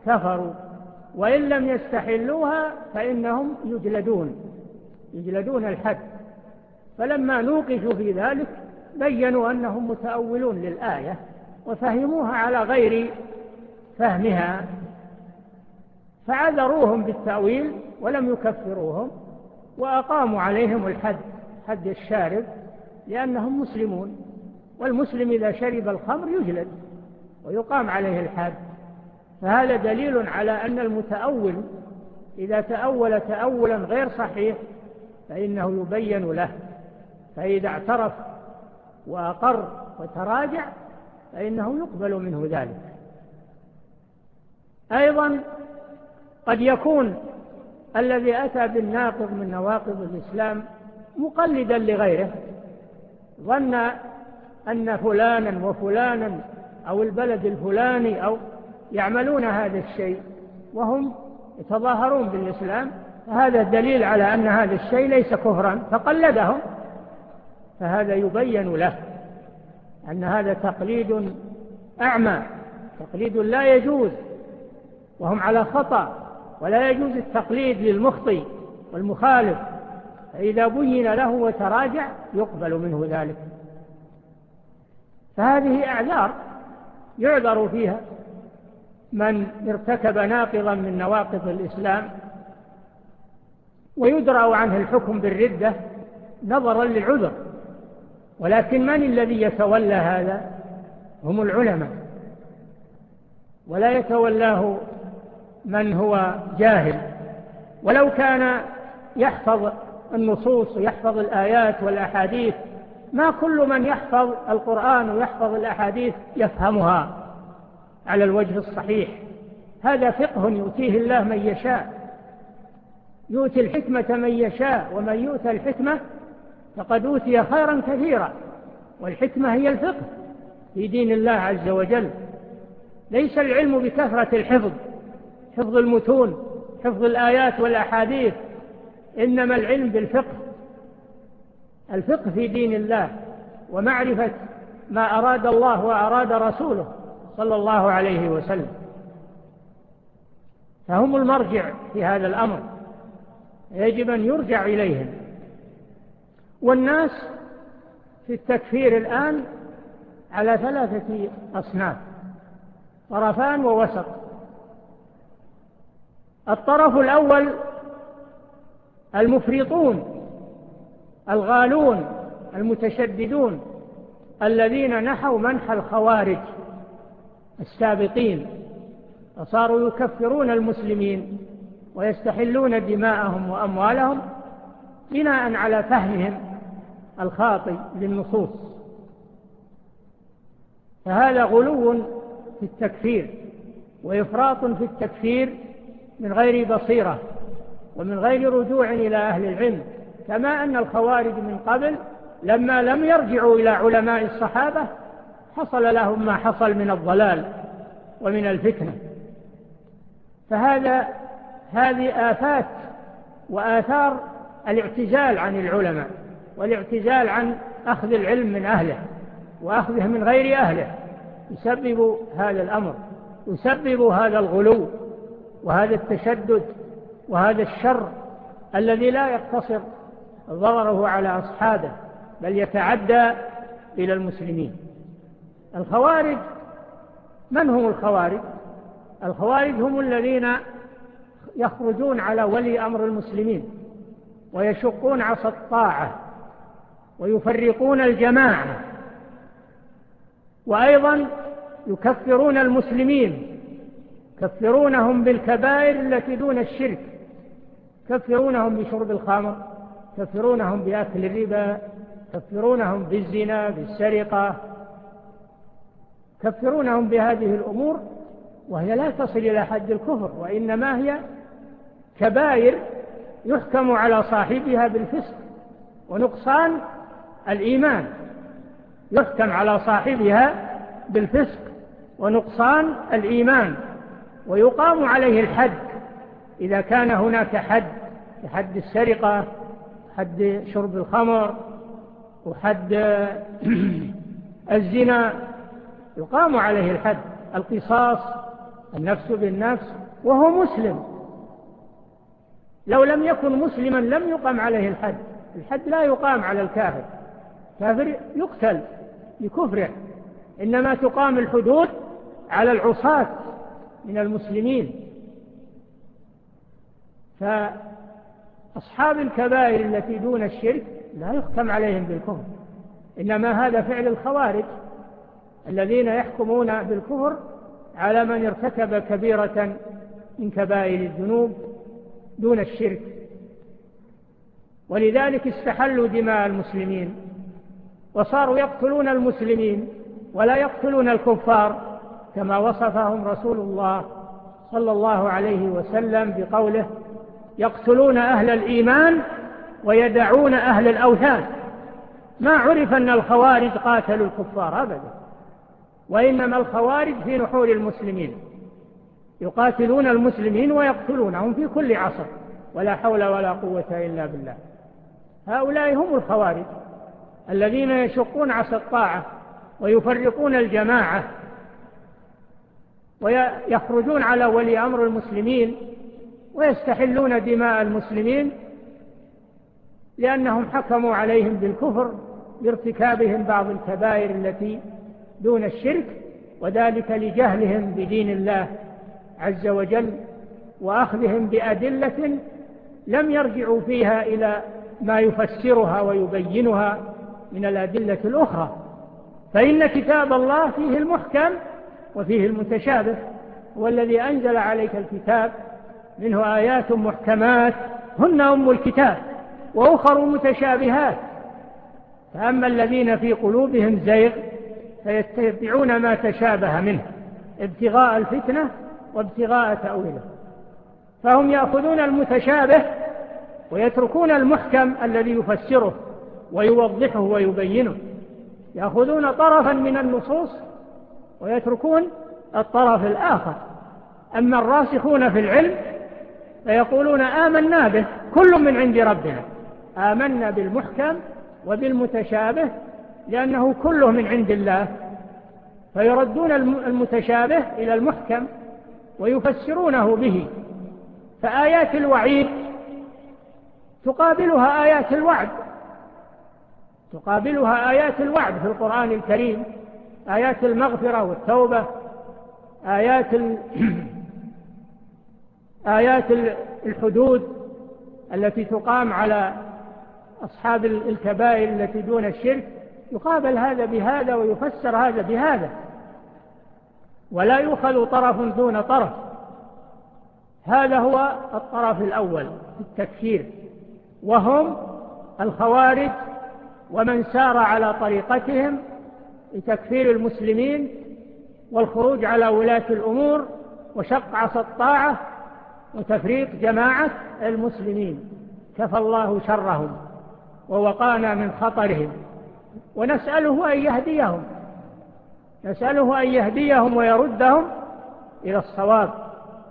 كفروا وإن لم يستحلوها فإنهم يجلدون. يجلدون الحد. فلما نوقشوا في ذلك بينوا أنهم متأولون للآية وفهموها على غير فهمها. فعذروهم بالتأويل ولم يكفروهم وأقاموا عليهم الحد حد الشارب لأنهم مسلمون. والمسلم إذا شرب الخمر يجلد ويقام عليه الحد. فهذا دليل على أن المتأول إذا تأول تأولا غير صحيح فإنه يبين له. فإذا اعترف وأقر وتراجع فإنه يقبل منه ذلك. أيضا قد يكون الذي أتى بالناقض من نواقض الإسلام مقلدا لغيره. ظن أن فلانا وفلانا أو البلد الفلاني أو يعملون هذا الشيء وهم يتظاهرون بالإسلام فهذا دليل على أن هذا الشيء ليس كفرا فقلدهم. فهذا يبين له أن هذا تقليد أعمى تقليد لا يجوز وهم على خطأ ولا يجوز التقليد للمخطي والمخالف. فإذا بين له وتراجع يقبل منه ذلك. فهذه أعذار يعذر فيها من ارتكب ناقضا من نواقض الإسلام. ويدرأ عنه الحكم بالردة نظرا للعذر ولكن من الذي يتولى هذا؟ هم العلماء. ولا يتولاه من هو جاهل. ولو كان يحفظ النصوص ويحفظ الآيات والأحاديث ما كل من يحفظ القرآن ويحفظ الأحاديث يفهمها على الوجه الصحيح. هذا فقه يؤتيه الله من يشاء. يؤتي الحكمة من يشاء ومن يؤتى الحكمة فقد أوتي خيرا كثيرا. والحكمة هي الفقه في دين الله عز وجل. ليس العلم بكثرة الحفظ حفظ المتون حفظ الآيات والأحاديث إنما العلم بالفقه. الفقه في دين الله ومعرفة ما أراد الله وأراد رسوله صلى الله عليه وسلم. فهم المرجع في هذا الأمر. يجب أن يرجع إليهم. والناس في التكفير الآن على ثلاثة أصناف طرفان ووسط. الطرف الأول المفرطون الغالون المتشددون الذين نحوا منح الخوارج السابقين وصاروا يكفرون المسلمين. ويستحلون دماءهم وأموالهم بناء على فهمهم الخاطئ للنصوص. فهذا غلو في التكفير وإفراط في التكفير من غير بصيرة ومن غير رجوع إلى أهل العلم كما أن الخوارج من قبل لما لم يرجعوا إلى علماء الصحابة حصل لهم ما حصل من الضلال ومن الفتنة. فهذا هذه آفات وآثار الاعتزال عن العلماء والاعتزال عن أخذ العلم من أهله وأخذه من غير أهله يسبب هذا الأمر يسبب هذا الغلو وهذا التشدد وهذا الشر الذي لا يقتصر ضرره على أصحابه بل يتعدى إلى المسلمين الخوارج من هم الخوارج؟ الخوارج هم الذين يخرجون على ولي أمر المسلمين ويشقون عصا الطاعة ويفرقون الجماعة وأيضا يكفرون المسلمين كفرونهم بالكبائر التي دون الشرك كفرونهم بشرب الخمر كفرونهم بأكل الربا كفرونهم بالزنا بالسرقة كفرونهم بهذه الأمور وهي لا تصل إلى حد الكفر وإنما هي كبائر يحكم على صاحبها بالفسق ونقصان الإيمان. يحكم على صاحبها بالفسق ونقصان الإيمان. ويقام عليه الحد. إذا كان هناك حد حد السرقة حد شرب الخمر وحد *clears throat* الزنا يقام عليه الحد. القصاص النفس بالنفس وهو مسلم. لو لم يكن مسلما لم يقام عليه الحد. الحد لا يقام على الكافر. كافر يقتل لكفره. إنما تقام الحدود على العصاة من المسلمين. فأصحاب الكبائر التي دون الشرك لا يختم عليهم بالكفر. إنما هذا فعل الخوارج الذين يحكمون بالكفر على من ارتكب كبيرة من كبائر الذنوب دون الشرك. ولذلك استحلوا دماء المسلمين وصاروا يقتلون المسلمين ولا يقتلون الكفار كما وصفهم رسول الله صلى الله عليه وسلم بقوله يقتلون أهل الإيمان ويدعون أهل الأوثان. ما عرف أن الخوارج قاتلوا الكفار أبدا وإنما الخوارج في نحور المسلمين. يقاتلون المسلمين ويقتلونهم في كل عصر ولا حول ولا قوة إلا بالله. هؤلاء هم الخوارج الذين يشقون عصا الطاعة ويفرقون الجماعة ويخرجون على ولي أمر المسلمين ويستحلون دماء المسلمين لأنهم حكموا عليهم بالكفر لارتكابهم بعض الكبائر التي دون الشرك وذلك لجهلهم بدين الله عز وجل وأخذهم بأدلة لم يرجعوا فيها إلى ما يفسرها ويبينها من الأدلة الأخرى. فإن كتاب الله فيه المحكم وفيه المتشابه والذي أنزل عليك الكتاب منه آيات محكمات هن أم الكتاب وأخر متشابهات. فأما الذين في قلوبهم زيغ فيتبعون ما تشابه منه. ابتغاء الفتنة وابتغاء تأويله. فهم يأخذون المتشابه ويتركون المحكم الذي يفسره ويوضحه ويبينه. يأخذون طرفا من النصوص ويتركون الطرف الآخر. أما الراسخون في العلم فيقولون آمنا به كل من عند ربنا. آمنا بالمحكم وبالمتشابه لأنه كله من عند الله. فيردون المتشابه إلى المحكم ويفسرونه به. فآيات الوعيد تقابلها آيات الوعد. تقابلها آيات الوعد في القرآن الكريم آيات المغفرة والتوبة آيات *clears throat* آيات الحدود التي تقام على أصحاب الكبائر التي دون الشرك. يقابل هذا بهذا ويفسر هذا بهذا. ولا يخل طرف دون طرف. هذا هو الطرف الأول في التكفير. وهم الخوارج ومن سار على طريقتهم لتكفير المسلمين والخروج على ولاة الأمور وشق عصى الطاعة وتفريق جماعة المسلمين. كفى الله شرهم ووقانا من خطرهم. ونسأله أن يهديهم. نسأله أن يهديهم ويردهم إلى الصواب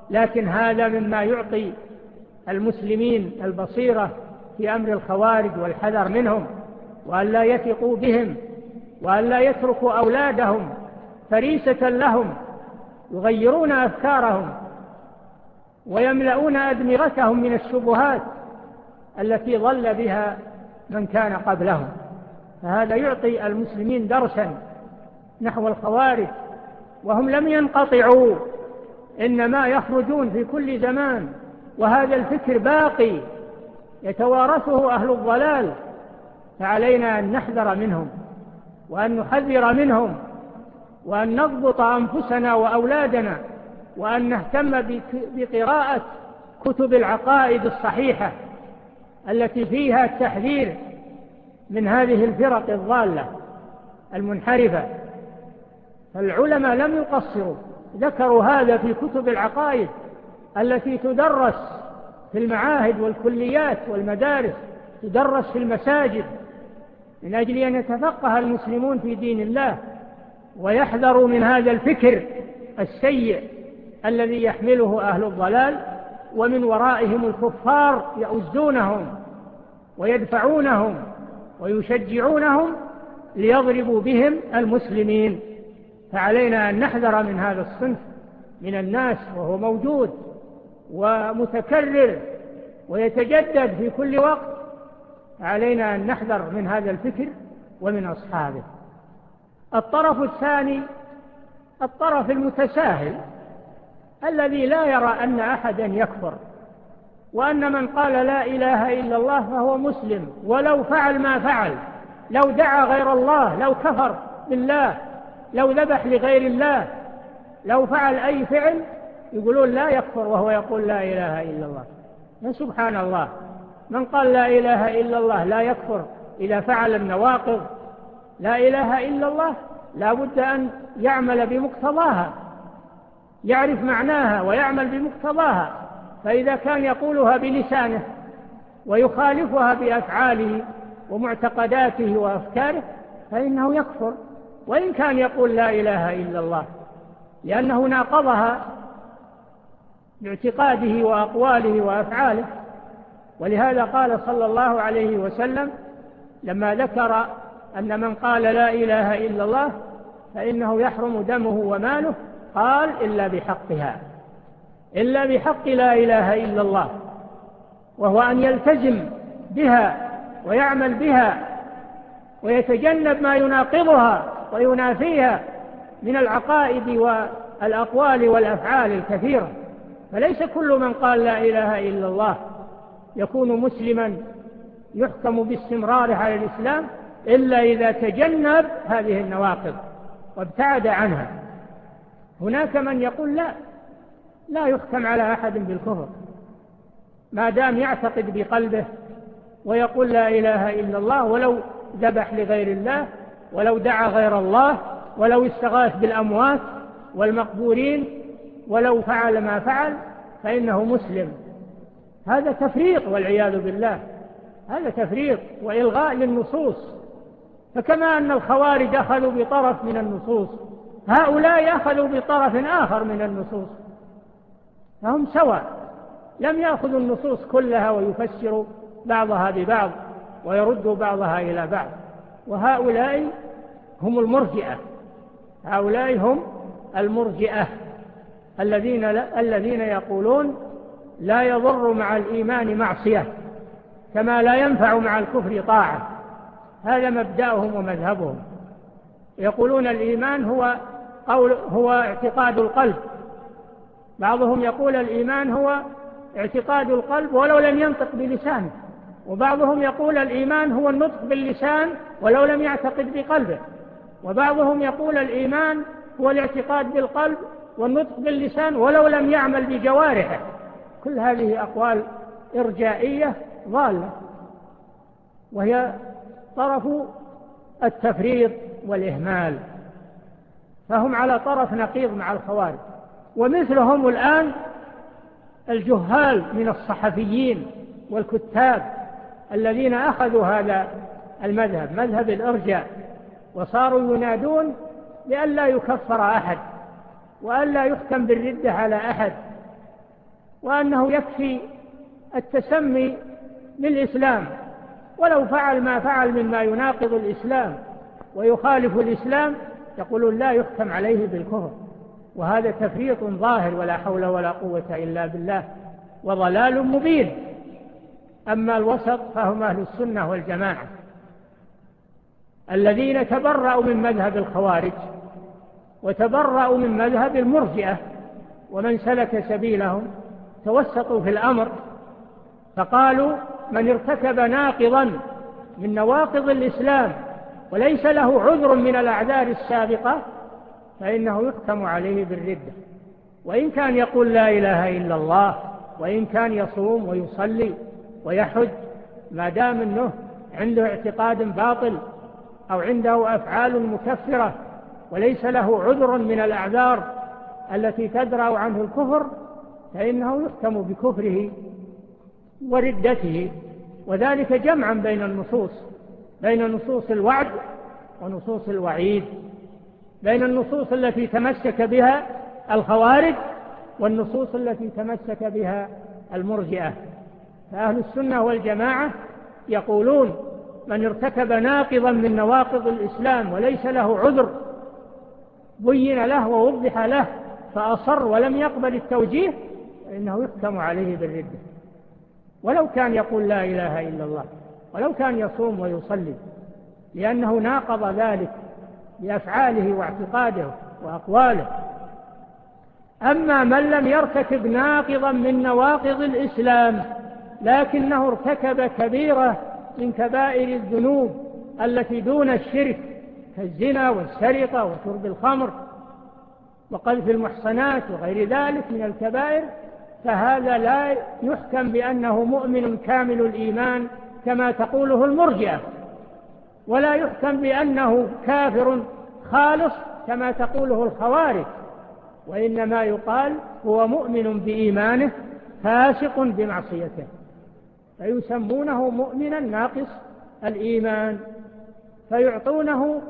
لكن هذا مما يعطي المسلمين البصيرة في أمر الخوارج والحذر منهم وأن لا يثقوا بهم وأن لا يتركوا أولادهم فريسة لهم يغيرون أفكارهم ويملؤون أدمغتهم من الشبهات التي ظل بها من كان قبلهم. فهذا يعطي المسلمين درساً نحو الخوارج وهم لم ينقطعوا إنما يخرجون في كل زمان وهذا الفكر باقي يتوارثه أهل الضلال فعلينا أن نحذر منهم وأن نحذر منهم وأن نضبط أنفسنا وأولادنا وأن نهتم بقراءة كتب العقائد الصحيحة التي فيها التحذير من هذه الفرق الضالة المنحرفة. فالعلماء لم يقصروا. ذكروا هذا في كتب العقائد التي تدرس في المعاهد والكليات والمدارس تدرس في المساجد من أجل أن يتفقه المسلمون في دين الله ويحذروا من هذا الفكر السيء الذي يحمله أهل الضلال ومن ورائهم الكفار يؤزونهم ويدفعونهم ويشجعونهم ليضربوا بهم المسلمين. فعلينا أن نحذر من هذا الصنف من الناس وهو موجود ومتكرر ويتجدد في كل وقت. علينا أن نحذر من هذا الفكر ومن أصحابه. الطرف الثاني الطرف المتساهل الذي لا يرى أن أحدا يكفر وأن من قال لا إله إلا الله فهو مسلم. ولو فعل ما فعل لو دعا غير الله لو كفر بالله لو ذبح لغير الله لو فعل أي فعل يقولون لا يكفر وهو يقول لا إله إلا الله. من سبحان الله؟ من قال لا إله إلا الله لا يكفر؟ إذا فعل النواقض لا إله إلا الله لا بد أن يعمل بمقتضاها يعرف معناها ويعمل بمقتضاها. فإذا كان يقولها بلسانه ويخالفها بأفعاله ومعتقداته وأفكاره فإنه يكفر. وإن كان يقول لا إله إلا الله لأنه ناقضها باعتقاده وأقواله وأفعاله. ولهذا قال صلى الله عليه وسلم لما ذكر أن من قال لا إله إلا الله فإنه يحرم دمه وماله قال إلا بحقها إلا بحق لا إله إلا الله وهو أن يلتزم بها ويعمل بها ويتجنب ما يناقضها وينافيها من العقائد والأقوال والأفعال الكثيرة. فليس كل من قال لا إله إلا الله يكون مسلما يحكم باستمراره على الإسلام إلا إذا تجنب هذه النواقض وابتعد عنها. هناك من يقول لا لا يحكم على أحد بالكفر ما دام يعتقد بقلبه ويقول لا إله إلا الله ولو ذبح لغير الله ولو دعا غير الله ولو استغاث بالأموات والمقبورين ولو فعل ما فعل فإنه مسلم. هذا تفريق والعياذ بالله. هذا تفريق وإلغاء للنصوص. فكما أن الخوارج أخذوا بطرف من النصوص هؤلاء أخذوا بطرف آخر من النصوص. فهم سواء لم يأخذوا النصوص كلها ويفسروا بعضها ببعض ويردوا بعضها إلى بعض. وهؤلاء هم المرجئة. هؤلاء هم المرجئة. الذين, الذين يقولون لا يضر مع الإيمان معصية كما لا ينفع مع الكفر طاعة. هذا مبدأهم ومذهبهم. يقولون الإيمان هو, قول هو اعتقاد القلب. بعضهم يقول الإيمان هو اعتقاد القلب ولو لم ينطق بلسانه. وبعضهم يقول الإيمان هو النطق باللسان ولو لم يعتقد بقلبه. وبعضهم يقول الإيمان هو الاعتقاد بالقلب والنطق باللسان ولو لم يعمل بجوارحه. كل هذه أقوال إرجائية ضالة. وهي طرف التفريط والإهمال. فهم على طرف نقيض مع الخوارج. ومثلهم الآن الجهال من الصحفيين والكتاب. الذين أخذوا هذا المذهب مذهب الأرجاء وصاروا ينادون لئلا يكفر أحد وألا يحكم بالردة على أحد وأنه يكفي التسمي للإسلام ولو فعل ما فعل مما يناقض الإسلام ويخالف الإسلام يقولون لا يحكم عليه بالكفر. وهذا تفريط ظاهر ولا حول ولا قوة إلا بالله وضلال مبين. أما الوسط فهم أهل السنة والجماعة الذين تبرأوا من مذهب الخوارج وتبرأوا من مذهب المرجئة ومن سلك سبيلهم توسطوا في الأمر فقالوا من ارتكب ناقضا من نواقض الإسلام وليس له عذر من الأعذار السابقة فإنه يحكم عليه بالردة وإن كان يقول لا إله إلا الله وإن كان يصوم ويصلي ويحج ما دام أنه عنده اعتقاد باطل أو عنده أفعال مكفرة وليس له عذر من الأعذار التي تدرأ عنه الكفر فإنه يحكم بكفره وردته. وذلك جمعا بين النصوص بين نصوص الوعد ونصوص الوعيد. بين النصوص التي تمسك بها الخوارج والنصوص التي تمسك بها المرجئة. فأهل السنة والجماعة يقولون من ارتكب ناقضا من نواقض الإسلام وليس له عذر بين له ووضح له فأصر ولم يقبل التوجيه فإنه يحكم عليه بالردة. ولو كان يقول لا إله إلا الله ولو كان يصوم ويصلي لأنه ناقض ذلك بأفعاله واعتقاده وأقواله. أما من لم يرتكب ناقضا من نواقض الإسلام لكنه ارتكب كبيرة من كبائر الذنوب التي دون الشرك كالزنا والسرقة وشرب الخمر وقذف المحصنات وغير ذلك من الكبائر فهذا لا يحكم بأنه مؤمن كامل الإيمان كما تقوله المرجئة. ولا يحكم بأنه كافر خالص كما تقوله الخوارج. وإنما يقال هو مؤمن بإيمانه فاسق بمعصيته. فيسمونه مؤمنا ناقص الإيمان فيعطونه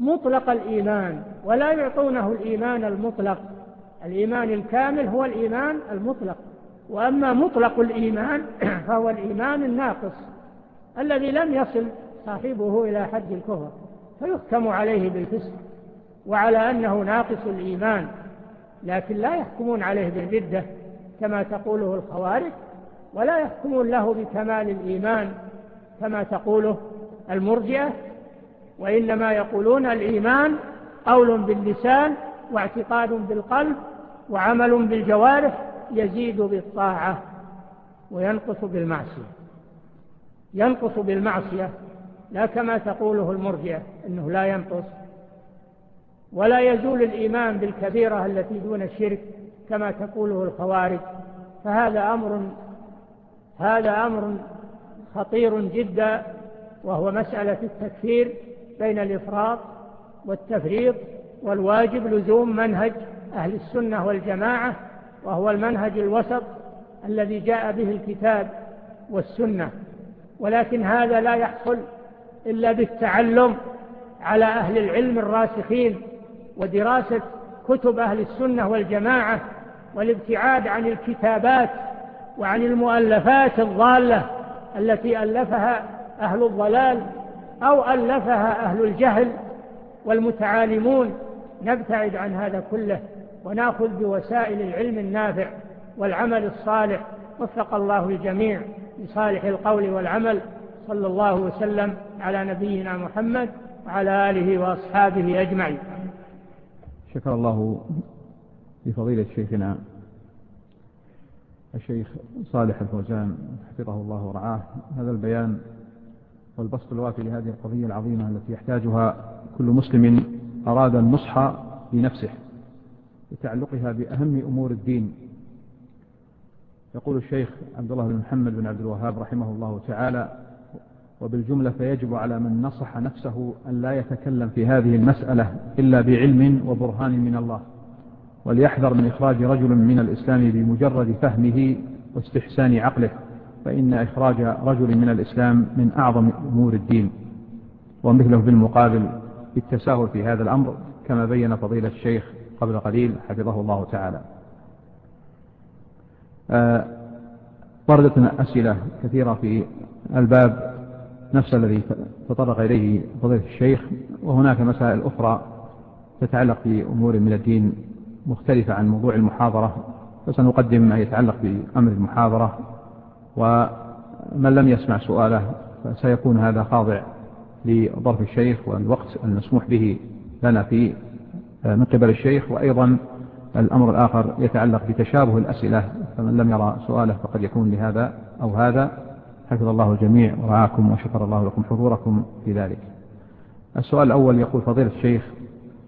مطلق الإيمان ولا يعطونه الإيمان المطلق. الإيمان الكامل هو الإيمان المطلق وأما مطلق الإيمان *clears throat* فهو الإيمان الناقص الذي لم يصل صاحبه إلى حد الكفر فيحكم عليه بالفسق وعلى أنه ناقص الإيمان لكن لا يحكمون عليه بالردة كما تقوله الخوارج. ولا يحكمون له بكمال الإيمان كما تقوله المرجئة وإنما يقولون الإيمان قول باللسان واعتقاد بالقلب وعمل بالجوارح يزيد بالطاعة وينقص بالمعصية. ينقص بالمعصية لا كما تقوله المرجئة أنه لا ينقص. ولا يزول الإيمان بالكبيرة التي دون الشرك كما تقوله الخوارج فهذا أمر هذا أمر خطير جدا وهو مسألة التكفير بين الإفراط والتفريط والواجب لزوم منهج أهل السنة والجماعة وهو المنهج الوسط الذي جاء به الكتاب والسنة. ولكن هذا لا يحصل إلا بالتعلم على أهل العلم الراسخين ودراسة كتب أهل السنة والجماعة والابتعاد عن الكتابات وعن المؤلفات الضالة التي ألفها أهل الضلال أو ألفها أهل الجهل والمتعالمون. نبتعد عن هذا كله ونأخذ بوسائل العلم النافع والعمل الصالح. وفق الله الجميع لصالح القول والعمل. صلى الله وسلم على نبينا محمد وعلى آله وأصحابه أجمعين. شكر الله لفضيلة شيخنا. الشيخ صالح الفوزان حفظه الله ورعاه. هذا البيان والبسط الوافي لهذه القضية العظيمة التي يحتاجها كل مسلم أراد النصح لنفسه لتعلقها بأهم أمور الدين. يقول الشيخ عبد الله بن محمد بن عبد الوهاب رحمه الله تعالى وبالجملة فيجب على من نصح نفسه أن لا يتكلم في هذه المسألة إلا بعلم وبرهان من الله. وليحذر من إخراج رجل من الإسلام بمجرد فهمه واستحسان عقله فإن إخراج رجل من الإسلام من أعظم أمور الدين. ومثله بالمقابل بالتساهل في هذا الأمر كما بين فضيلة الشيخ قبل قليل حفظه الله تعالى. آه، وردتنا أسئلة كثيرة في الباب نفس الذي تطرق إليه فضيلة الشيخ وهناك مسائل أخرى تتعلق بأمور من الدين. مختلفة عن موضوع المحاضرة فسنقدم ما يتعلق بأمر المحاضرة ومن لم يسمع سؤاله فسيكون هذا خاضع لظرف الشيخ والوقت المسموح به لنا في آه، من قبل الشيخ. وأيضا الأمر الآخر يتعلق بتشابه الأسئلة فمن لم يرى سؤاله فقد يكون لهذا أو هذا. حفظ الله الجميع ورعاكم وشكر الله لكم حضوركم في ذلك. السؤال الأول يقول فضيلة الشيخ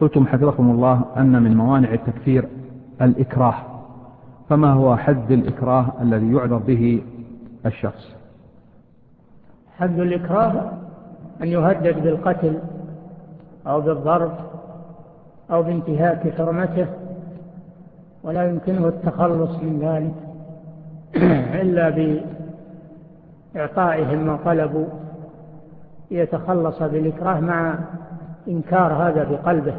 قلتم حفظكم الله أن من موانع التكفير الإكراه فما هو حد الإكراه الذي يعذر به الشخص؟ حد الإكراه أن يهدد بالقتل أو بالضرب أو بانتهاك حرمته ولا يمكنه التخلص من ذلك *clears throat* إلا بإعطائهم ما طلبوا يتخلص بالإكراه مع إنكار هذا بقلبه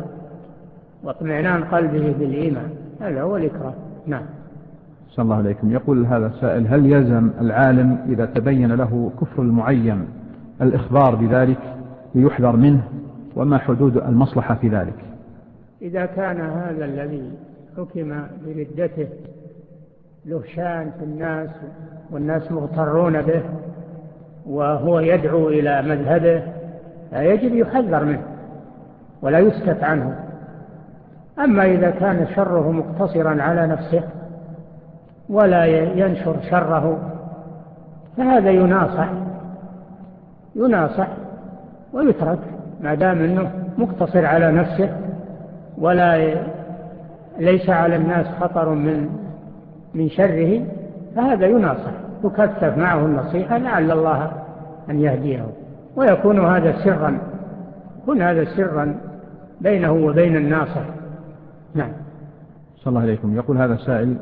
واطمئنان قلبه بالإيمان. هذا هو الإكراه. نعم. صلى الله عليكم. يقول هذا السائل هل يلزم العالم إذا تبين له كفر المعين الإخبار بذلك ليحذر منه؟ وما حدود المصلحة في ذلك؟ إذا كان هذا الذي حكم بردته له شان في الناس والناس مغترون به وهو يدعو إلى مذهبه فيجب يحذر منه. ولا يسكت عنه. أما إذا كان شره مقتصرا على نفسه ولا ينشر شره فهذا يناصح يناصح ويترك ما دام أنه مقتصر على نفسه ولا ليس على الناس خطر من من شره فهذا يناصح تكثف معه النصيحة لعل الله أن يهديه. ويكون هذا سرا يكون هذا سرا بينه وبين الناصر نعم. صلى الله عليكم. يقول هذا السائل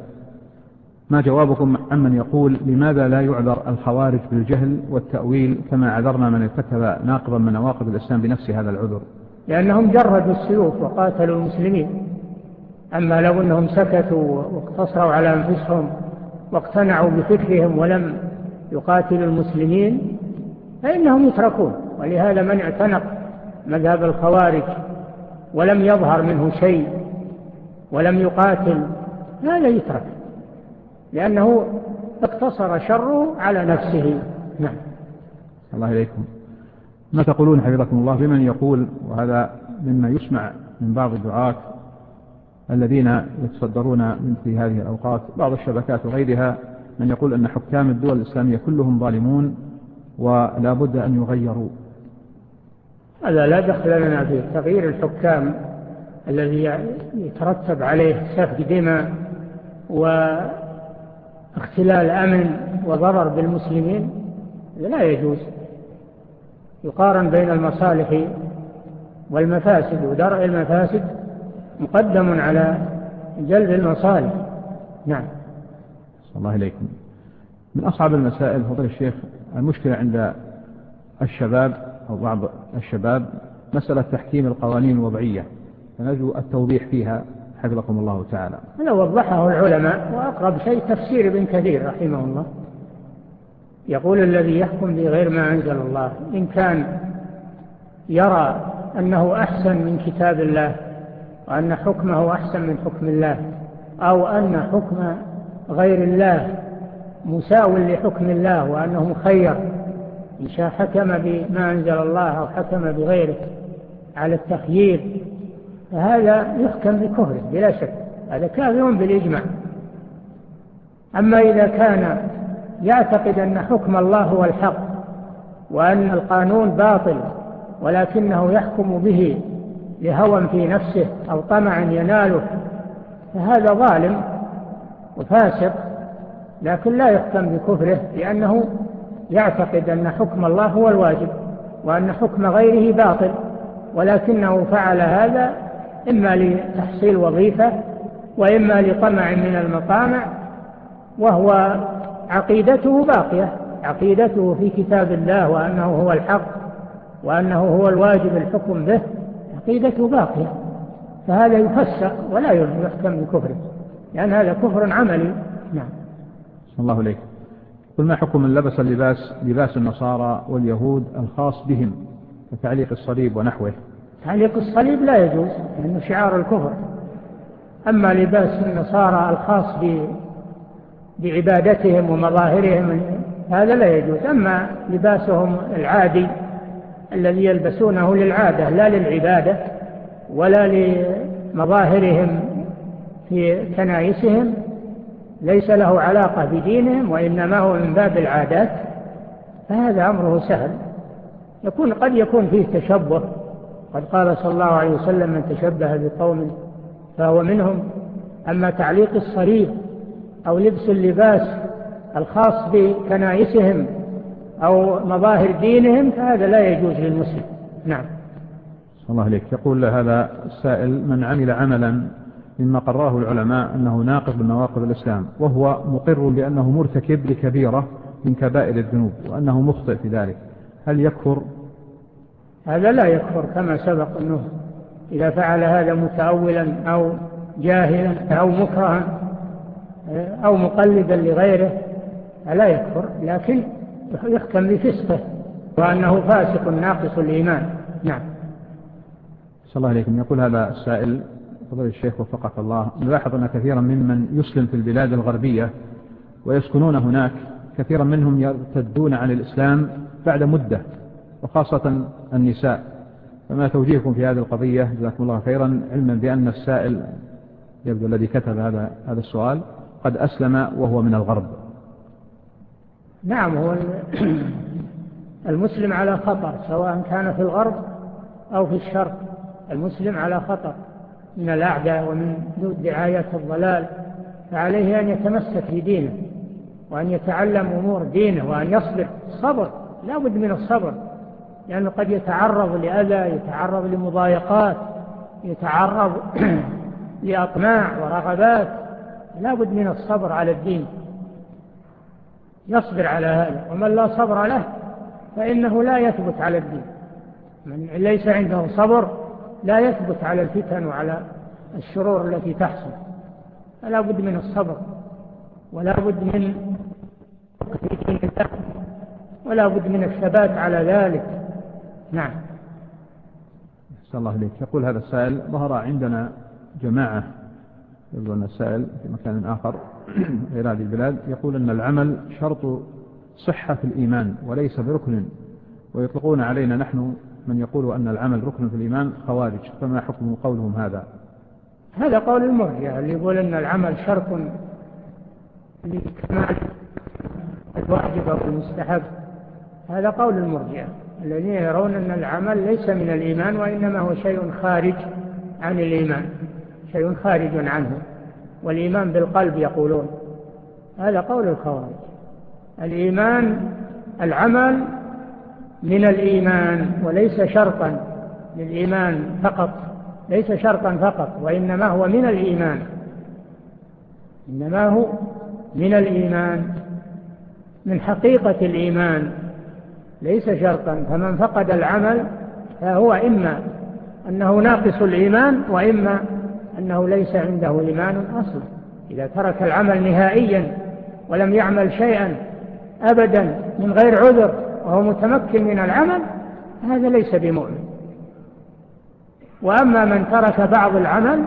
ما جوابكم عمن يقول لماذا لا يعذر الخوارج بالجهل والتأويل كما عذرنا من ارتكب ناقضا من نواقض الإسلام بنفس هذا العذر؟ لأنهم جردوا السيوف وقاتلوا المسلمين. أما لو أنهم سكتوا واقتصروا على أنفسهم واقتنعوا بفكرهم ولم يقاتلوا المسلمين فإنهم يتركون. ولهذا من اعتنق مذهب الخوارج ولم يظهر منه شيء ولم يقاتل لا لا يترك لأنه اقتصر شره على نفسه. نعم. الله إليكم. ما تقولون حفظكم الله بمن يقول وهذا مما يسمع من بعض الدعاة الذين يتصدرون في هذه الأوقات بعض الشبكات وغيرها من يقول أن حكام الدول الإسلامية كلهم ظالمون ولا بد أن يغيروا. هذا لا دخل لنا في تغيير الحكام الذي يترتب عليه سفك دماء واختلال أمن وضرر بالمسلمين لا يجوز. يقارن بين المصالح والمفاسد ودرع المفاسد مقدم على جلب المصالح. نعم. الله إليكم من أصعب المسائل فضل الشيخ المشكلة عند الشباب أو بعض الشباب مسألة تحكيم القوانين الوضعية. فنجو التوضيح فيها. حفظكم الله تعالى. أنا وضحه العلماء وأقرب شيء تفسير ابن كثير رحمه الله. يقول الذي يحكم بغير ما أنزل الله. إن كان يرى أنه أحسن من كتاب الله وأن حكمه أحسن من حكم الله أو أن حكم غير الله مساو لحكم الله وأنه مخير إن شاء حكم بما أنزل الله أو حكم بغيره على التخيير فهذا يحكم بكفره بلا شك هذا كافر بالإجماع. أما إذا كان يعتقد أن حكم الله هو الحق وأن القانون باطل ولكنه يحكم به لهوى في نفسه أو طمع يناله فهذا ظالم وفاسق لكن لا يحكم بكفره لأنه يعتقد أن حكم الله هو الواجب وأن حكم غيره باطل ولكنه فعل هذا إما لتحصيل وظيفة وإما لطمع من المطامع وهو عقيدته باقية عقيدته في كتاب الله وأنه هو الحق وأنه هو الواجب الحكم به عقيدته باقية. فهذا يفسق ولا يحكم بكفره لأن هذا كفر عملي. نعم. الله عليكم قلنا حكم من لبس اللباس لباس النصارى واليهود الخاص بهم كتعليق الصليب ونحوه؟ تعليق الصليب لا يجوز لأنه شعار الكفر. أما لباس النصارى الخاص ب... بعبادتهم ومظاهرهم هذا لا يجوز. أما لباسهم العادي الذي يلبسونه للعادة لا للعبادة ولا لمظاهرهم في كنائسهم ليس له علاقة بدينهم وإنما هو من باب العادات فهذا أمره سهل. يكون قد يكون فيه تشبه قد قال صلى الله عليه وسلم من تشبه بقوم فهو منهم أما تعليق الصريب أو لبس اللباس الخاص بكنائسهم أو مظاهر دينهم فهذا لا يجوز للمسلم. نعم. صلى الله عليك يقول هذا السائل من عمل عملا مما قرره العلماء أنه ناقض بالنواقض الإسلام وهو مقر بأنه مرتكب لكبيرة من كبائر الذنوب وأنه مخطئ في ذلك. هل يكفر؟ هذا لا يكفر كما سبق أنه إذا فعل هذا متأولا أو جاهلا أو مكرها آه، أو مقلدا لغيره لا يكفر لكن يحكم بفسقه وأنه فاسق ناقص الإيمان. نعم. صلى الله عليكم يقول هذا السائل فضل الشيخ وفقك الله. نلاحظ أن كثيرا ممن يسلم في البلاد الغربية ويسكنون هناك. كثيرا منهم يرتدون عن الإسلام بعد مدة وخاصة النساء. فما توجيهكم في هذه القضية؟ جزاكم الله خيرا. علما بأن السائل يبدو الذي كتب هذا هذا السؤال قد أسلم وهو من الغرب. نعم هو المسلم على خطر سواء كان في الغرب أو في الشرق. المسلم على خطر. من الأعداء ومن ذو دعاية الضلال فعليه أن يتمسك بدينه وأن يتعلم أمور دينه وأن يصبر. صبر لا بد من الصبر لأنه قد يتعرض لأذى يتعرض لمضايقات يتعرض *clears throat* لأطماع ورغبات. لا بد من الصبر على الدين. يصبر على هذا ومن لا صبر له فإنه لا يثبت على الدين. من ليس عنده صبر لا يثبت على الفتن وعلى الشرور التي تحصل. فلا بد من الصبر ولا بد من ولا بد من الثبات على ذلك. نعم. أحسن الله عليه يقول هذا السائل ظهر عندنا جماعة يقول السائل في مكان آخر *clears throat* غير هذه البلاد يقول أن العمل شرط صحة الإيمان وليس بركن ويطلقون علينا نحن من يقول أن العمل ركن في الإيمان خوارج فما حكم قولهم هذا؟ هذا قول المرجع اللي يقول أن العمل شرط لكمال الواجب أو المستحب. هذا قول المرجع. الذين يرون أن العمل ليس من الإيمان وإنما هو شيء خارج عن الإيمان شيء خارج عنه والإيمان بالقلب يقولون. هذا قول الخوارج. الإيمان العمل من الإيمان وليس شرطا للإيمان فقط ليس شرطا فقط وإنما هو من الإيمان. إنما هو من الإيمان من حقيقة الإيمان ليس شرطا. فمن فقد العمل فهو إما أنه ناقص الإيمان وإما أنه ليس عنده إيمان أصلا. إذا ترك العمل نهائيا ولم يعمل شيئا أبدا من غير عذر وهو متمكن من العمل هذا ليس بمؤمن. وأما من ترك بعض العمل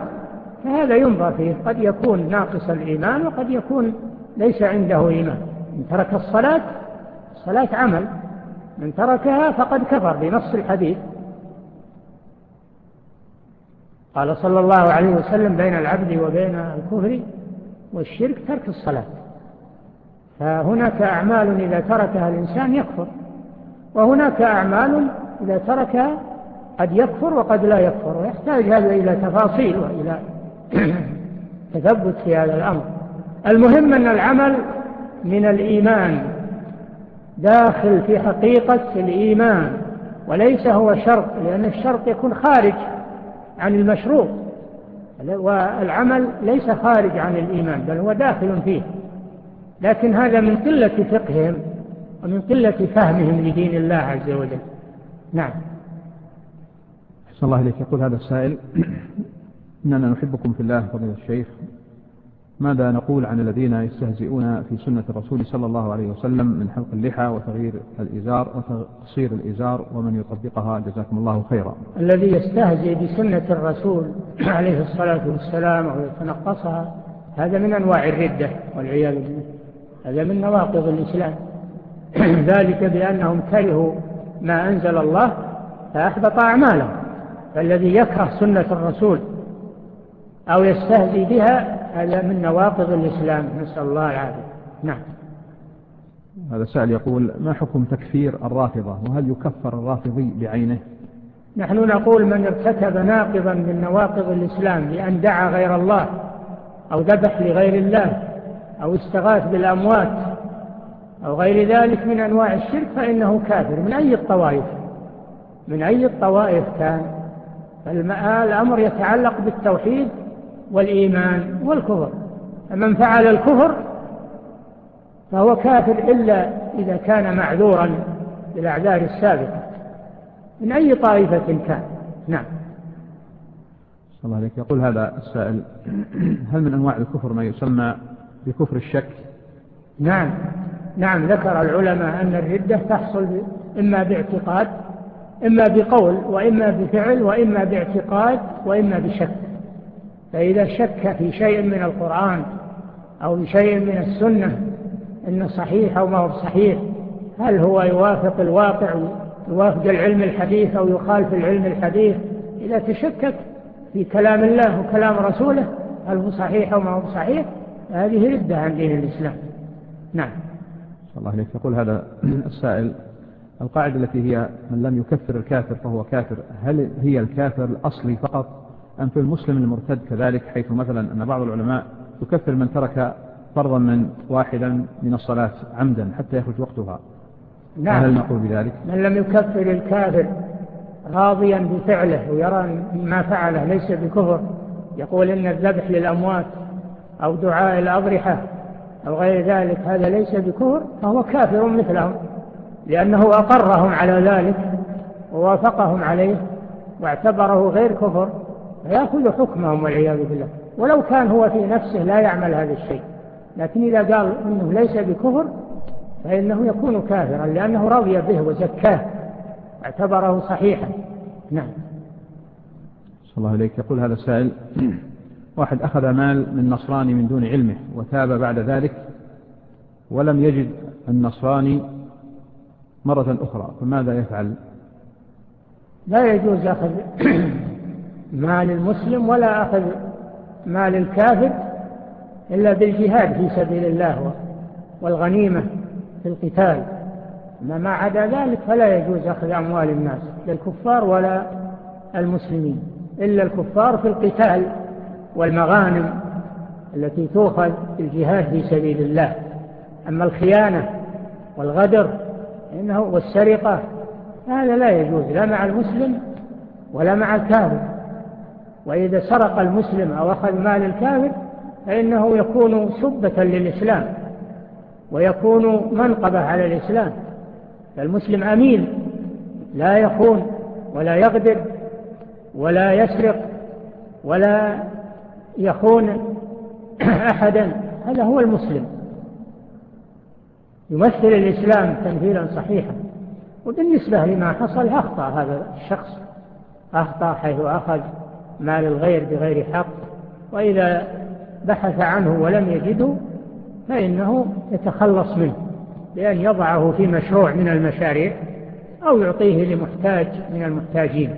فهذا ينظر فيه قد يكون ناقص الإيمان وقد يكون ليس عنده إيمان. من ترك الصلاة الصلاة عمل. من تركها فقد كفر بنص الحديث. قال صلى الله عليه وسلم بين العبد وبين الكفر والشرك ترك الصلاة. فهناك أعمال إذا تركها الإنسان يكفر. وهناك أعمال إذا تركها قد يكفر وقد لا يكفر ويحتاج هذا إلى تفاصيل وإلى *clears throat* تثبت في هذا الأمر. المهم أن العمل من الإيمان داخل في حقيقة الإيمان وليس هو شرط لأن الشرط يكون خارج عن المشروط. والعمل ليس خارج عن الإيمان بل هو داخل فيه. لكن هذا من قلة فقههم. ومن قلة فهمهم لدين الله عز وجل. نعم. أحسن الله إليك. يقول هذا السائل إننا نحبكم في الله فضيلة الشيخ. ماذا نقول عن الذين يستهزئون في سنة الرسول صلى الله عليه وسلم من حلق اللحى وتغيير الإزار وتقصير الإزار ومن يطبقها؟ جزاكم الله خيرا. الذي يستهزئ بسنة الرسول عليه الصلاة والسلام ويتنقصها هذا من أنواع الردة والعياذ بالله. هذا من نواقض الإسلام. *coughs* ذلك بأنهم كرهوا ما أنزل الله فأحبط أعمالهم. فالذي يكره سنة الرسول أو يستهزي بها هذا من نواقض الإسلام. نسأل الله العافية. نعم. هذا سأل يقول ما حكم تكفير الرافضة؟ وهل يكفر الرافضي بعينه؟ نحن نقول من ارتكب ناقضا من نواقض الإسلام لأن دعا غير الله أو ذبح لغير الله أو استغاث بالأموات أو غير ذلك من أنواع الشرك فإنه كافر. من أي الطوائف؟ من أي الطوائف كان؟ الأمر يتعلق بالتوحيد والإيمان والكفر. فمن فعل الكفر فهو كافر إلا إذا كان معذورا بالأعذار السابقة. من أي طائفة كان؟ نعم. الله عليك يقول هذا السائل *clears throat* هل من أنواع الكفر ما يسمى بكفر الشك؟ نعم. نعم ذكر العلماء أن الردة تحصل إما باعتقاد إما بقول وإما بفعل وإما باعتقاد وإما بشك. فإذا شك في شيء من القرآن أو شيء من السنة إن صحيح أو ما هو صحيح هل هو يوافق الواقع يوافق العلم الحديث أو يخالف العلم الحديث؟ إذا تشكك في كلام الله وكلام رسوله هل هو صحيح أو ما هو صحيح؟ هذه ردة عن دين الإسلام. نعم. الله عليك. يقول هذا السائل القاعدة التي هي من لم يكفر الكافر فهو كافر هل هي الكافر الأصلي فقط أم في المسلم المرتد كذلك؟ حيث مثلا أن بعض العلماء يكفر من ترك فرضا من واحدا من الصلاة عمدا حتى يخرج وقتها. نعم. هل نقول بذلك؟ من لم يكفر الكافر راضيا بفعله ويرى ما فعله ليس بكفر يقول إن الذبح للأموات أو دعاء الأضرحة أو غير ذلك هذا ليس بكفر فهو كافر مثلهم لأنه أقرهم على ذلك ووافقهم عليه واعتبره غير كفر فيأخذ حكمهم والعياذ بالله. ولو كان هو في نفسه لا يعمل هذا الشيء لكن إذا قال إنه ليس بكفر فإنه يكون كافرا لأنه رضي به وزكاه اعتبره صحيحا. نعم. صلى الله عليك يقول هذا السائل واحد أخذ مال من نصراني من دون علمه وتاب بعد ذلك ولم يجد النصراني مرة أخرى فماذا يفعل؟ لا يجوز أخذ *clears throat* مال المسلم ولا أخذ مال الكافر إلا بالجهاد في سبيل الله والغنيمة في القتال. ما ما عدا ذلك فلا يجوز أخذ أموال الناس للكفار ولا المسلمين إلا الكفار في القتال. والمغانم التي تؤخذ الجهاد في سبيل الله. أما الخيانة والغدر إنه والسرقة هذا لا يجوز لا مع المسلم ولا مع الكافر. وإذا سرق المسلم أو أخذ مال الكافر فإنه يكون سبة للإسلام ويكون منقبة على الإسلام. فالمسلم أمين لا يخون ولا يغدر ولا يسرق ولا يخون أحدا هذا هو المسلم. يمثل الإسلام تمثيلا صحيحا. وبالنسبة لما حصل أخطأ هذا الشخص. أخطأ حيث أخذ مال الغير بغير حق. وإذا بحث عنه ولم يجده فإنه يتخلص منه. بأن يضعه في مشروع من المشاريع أو يعطيه لمحتاج من المحتاجين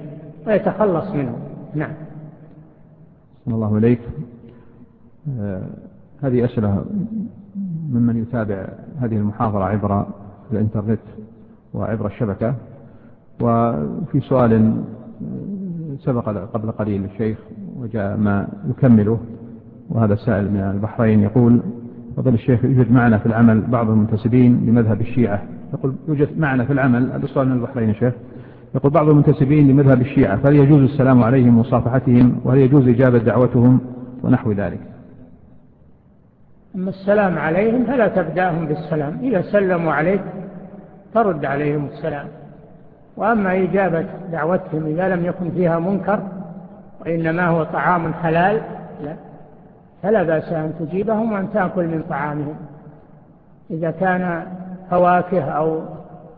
ويتخلص منه. نعم. أحسن الله إليك. آه، هذه أسئلة ممن يتابع هذه المحاضرة عبر الإنترنت وعبر الشبكة. وفي سؤال آه، سبق قبل قليل الشيخ وجاء ما يكمله وهذا السائل من البحرين يقول فضل الشيخ يوجد معنا في العمل بعض المنتسبين لمذهب الشيعة. يقول يوجد معنا في العمل؟ هذا السؤال من البحرين الشيخ يقول بعض المنتسبين لمذهب الشيعة فهل يجوز السلام عليهم ومصافحتهم؟ وهل يجوز إجابة دعوتهم؟ ونحو ذلك. أما السلام عليهم فلا تبدأهم بالسلام. إذا سلموا عليك ترد عليهم السلام. وأما إجابة دعوتهم إذا لم يكن فيها منكر وإنما هو طعام حلال لا. فلا بأس أن تجيبهم وأن تأكل من طعامهم. إذا كان فواكه أو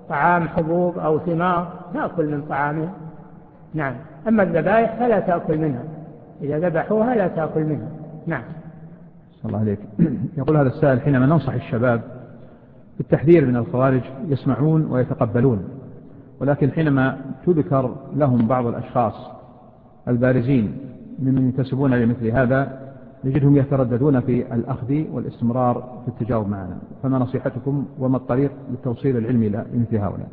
طعام حبوب أو ثمار تأكل من طعامها نعم. أما الذبائح فلا تأكل منها. إذا ذبحوها لا تأكل منها. نعم. صلى الله عليك. يقول هذا السائل حينما ننصح الشباب بالتحذير من الخوارج يسمعون ويتقبلون. ولكن حينما تذكر لهم بعض الأشخاص البارزين ممن ينتسبون لمثل هذا نجدهم يترددون في الأخذ والاستمرار في التجاوب معنا. فما نصيحتكم وما الطريق للتوصيل العلمي إلى مثل هؤلاء؟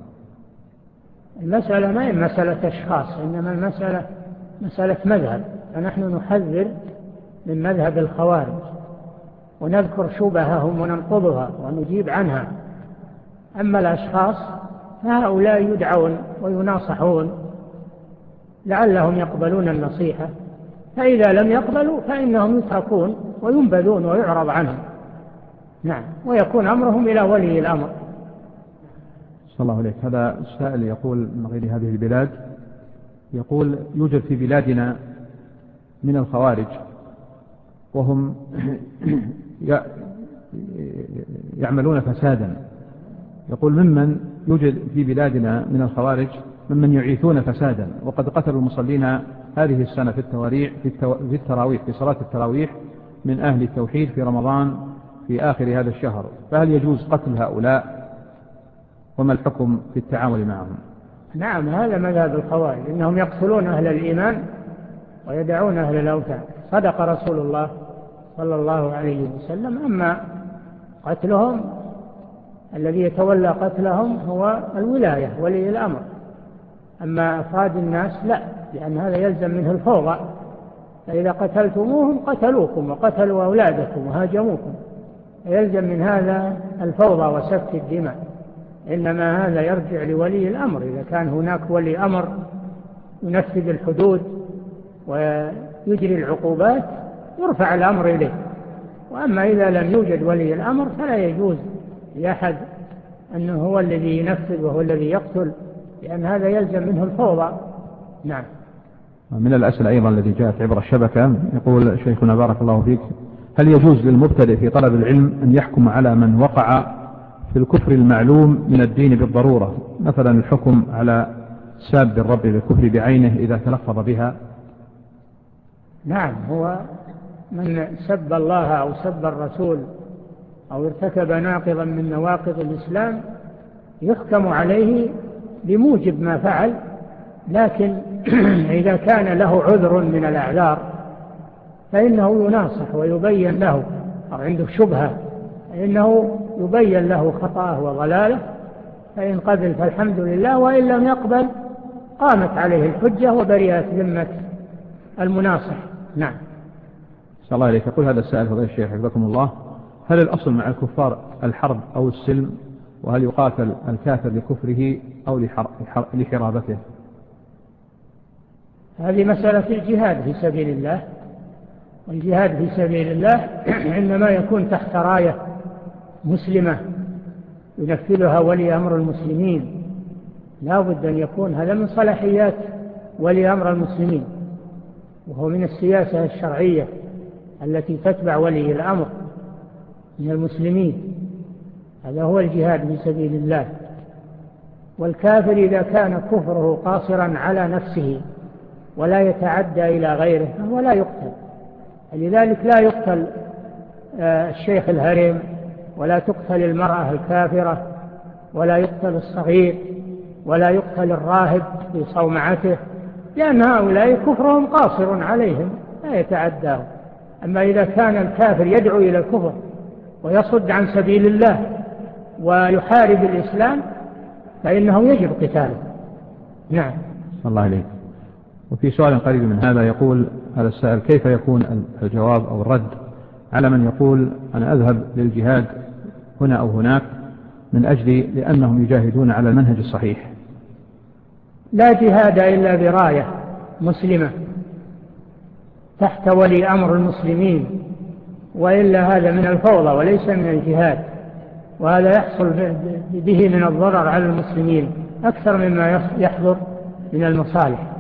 المسألة ما هي مسألة أشخاص إنما المسألة مسألة مذهب. فنحن نحذر من مذهب الخوارج ونذكر شبههم وننقضها ونجيب عنها. أما الأشخاص فهؤلاء يدعون ويناصحون لعلهم يقبلون النصيحة. فإذا لم يقبلوا فإنهم يتركون وينبذون ويعرض عنهم. نعم. ويكون أمرهم إلى ولي الأمر. صلى الله عليك هذا السائل يقول من غير هذه البلاد يقول يوجد في بلادنا من الخوارج وهم *clears throat* يعملون فسادا. يقول ممن يوجد في بلادنا من الخوارج ممن يعيثون فسادا وقد قتلوا المصلين هذه السنة في التواريح في, التو... في التراويح في صلاة التراويح من أهل التوحيد في رمضان في آخر هذا الشهر. فهل يجوز قتل هؤلاء؟ وما الحكم في التعامل معهم؟ نعم هذا مذهب الخوارج إنهم يقتلون أهل الإيمان ويدعون أهل الأوثان. صدق رسول الله صلى الله عليه وسلم. أما قتلهم الذي يتولى قتلهم هو الولاية ولي الأمر. أما أفراد الناس لا. لأن هذا يلزم منه الفوضى فإذا قتلتموهم قتلوكم وقتلوا أولادكم وهاجموكم يلزم من هذا الفوضى وسفك الدماء. إنما هذا يرجع لولي الأمر إذا كان هناك ولي أمر ينفذ الحدود ويجري العقوبات يرفع الأمر إليه. وأما إذا لم يوجد ولي الأمر فلا يجوز لأحد أنه هو الذي ينفذ وهو الذي يقتل لأن هذا يلزم منه الفوضى. نعم. من الأسئلة أيضا التي جاءت عبر الشبكة يقول شيخنا بارك الله فيك هل يجوز للمبتدئ في طلب العلم أن يحكم على من وقع في الكفر المعلوم من الدين بالضرورة؟ مثلا الحكم على ساب الرب بالكفر بعينه إذا تلفظ بها. نعم هو من سب الله أو سب الرسول أو ارتكب ناقضا من نواقض الإسلام يحكم عليه بموجب ما فعل لكن *clears throat* إذا كان له عذر من الأعذار فإنه يناصح ويبين له أو عنده شبهة فإنه يبين له خطأه وضلاله فإن قبل فالحمد لله وإن لم يقبل قامت عليه الحجة وبرئت ذمة المناصح. نعم. صلى الله عليك. يقول هذا السائل فضي الشيخ حفظكم الله هل الأصل مع الكفار الحرب أو السلم؟ وهل يقاتل الكافر لكفره أو لحرابته؟ هذه مسألة الجهاد في سبيل الله. والجهاد في سبيل الله *clears throat* عندما يكون تحت راية مسلمة ينفذها ولي أمر المسلمين. لا بد أن يكون هذا من صلاحيات ولي أمر المسلمين وهو من السياسة الشرعية التي تتبع ولي الأمر من المسلمين. هذا هو الجهاد في سبيل الله. والكافر إذا كان كفره قاصرا على نفسه ولا يتعدى إلى غيره فهو لا يقتل. لذلك لا يقتل آه، الشيخ الهرم ولا تقتل المرأة الكافرة ولا يقتل الصغير ولا يقتل الراهب في صومعته لأن هؤلاء كفرهم قاصر عليهم لا يتعداهم. أما إذا كان الكافر يدعو إلى الكفر ويصد عن سبيل الله ويحارب الإسلام فإنه يجب قتاله. نعم. الله عليك وفي سؤال قريب من هذا يقول هذا السائل كيف يكون الجواب أو الرد على من يقول أنا أذهب للجهاد هنا أو هناك من أجل لأنهم يجاهدون على المنهج الصحيح؟ لا جهاد إلا براية مسلمة تحت ولي أمر المسلمين وإلا هذا من الفوضى وليس من الجهاد وهذا يحصل به من الضرر على المسلمين أكثر مما يحضر من المصالح.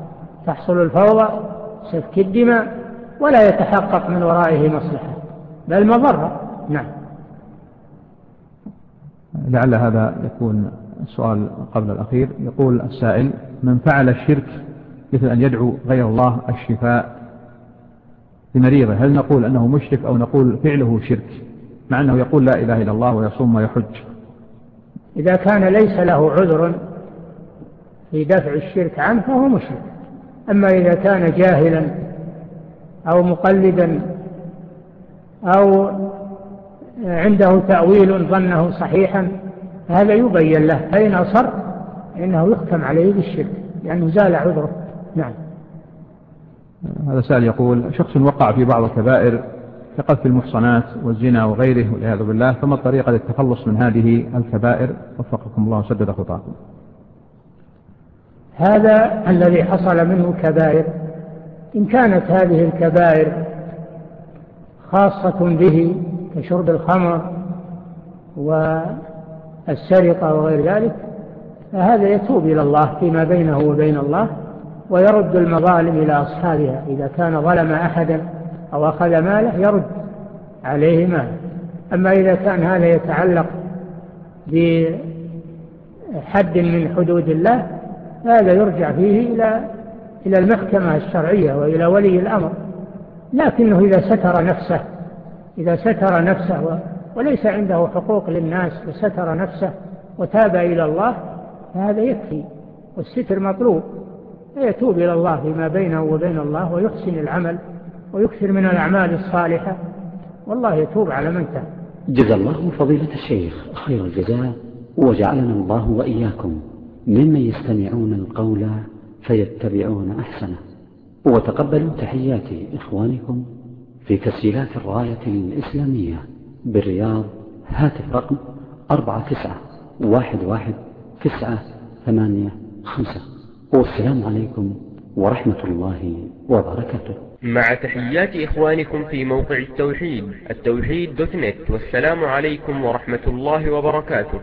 تحصل الفوضى سفك الدماء ولا يتحقق من ورائه مصلحة. بل مضرة. نعم. لعل هذا يكون السؤال قبل الأخير. يقول السائل من فعل الشرك مثل أن يدعو غير الله الشفاء لمريضه هل نقول أنه مشرك أو نقول فعله شرك؟ مع أنه يقول لا إله إلا الله ويصوم ويحج. إذا كان ليس له عذر في دفع الشرك عنه فهو مشرك. أما إذا كان جاهلا أو مقلدا أو عنده تأويل ظنه صحيحا هذا يبين له فإن أصر إنه يختم عليه بالشرك لأنه زال عذره. نعم. هذا سأل يقول شخص وقع في بعض الكبائر كقذف المحصنات والزنا وغيره والعياذ بالله فما الطريقة للتخلص من هذه الكبائر؟ وفقكم الله وسدد خطاكم. هذا الذي حصل منه كبائر. إن كانت هذه الكبائر خاصة به كشرب الخمر والسرقة وغير ذلك فهذا يتوب إلى الله فيما بينه وبين الله ويرد المظالم إلى أصحابها. إذا كان ظلم أحدا أو أخذ ماله يرد عليه ماله. أما إذا كان هذا يتعلق بحد من حدود الله هذا يرجع فيه إلى إلى المحكمة الشرعية وإلى ولي الأمر. لكنه إذا ستر نفسه إذا ستر نفسه وليس عنده حقوق للناس وستر نفسه وتاب إلى الله فهذا يكفي والستر مطلوب. فيتوب إلى الله فيما بينه وبين الله ويحسن العمل ويكثر من الأعمال الصالحة. والله يتوب على من تاب. جزا الله فضيلة الشيخ خير الجزاء وجعلنا الله وإياكم. ممن يستمعون القول فيتبعون أحسنه. وتقبلوا تحيات إخوانكم في تسجيلات الراية الإسلامية بالرياض هاتف رقم 4911-985 والسلام عليكم ورحمة الله وبركاته. مع تحيات إخوانكم في موقع التوحيد التوحيد دوت نت. والسلام عليكم ورحمة الله وبركاته.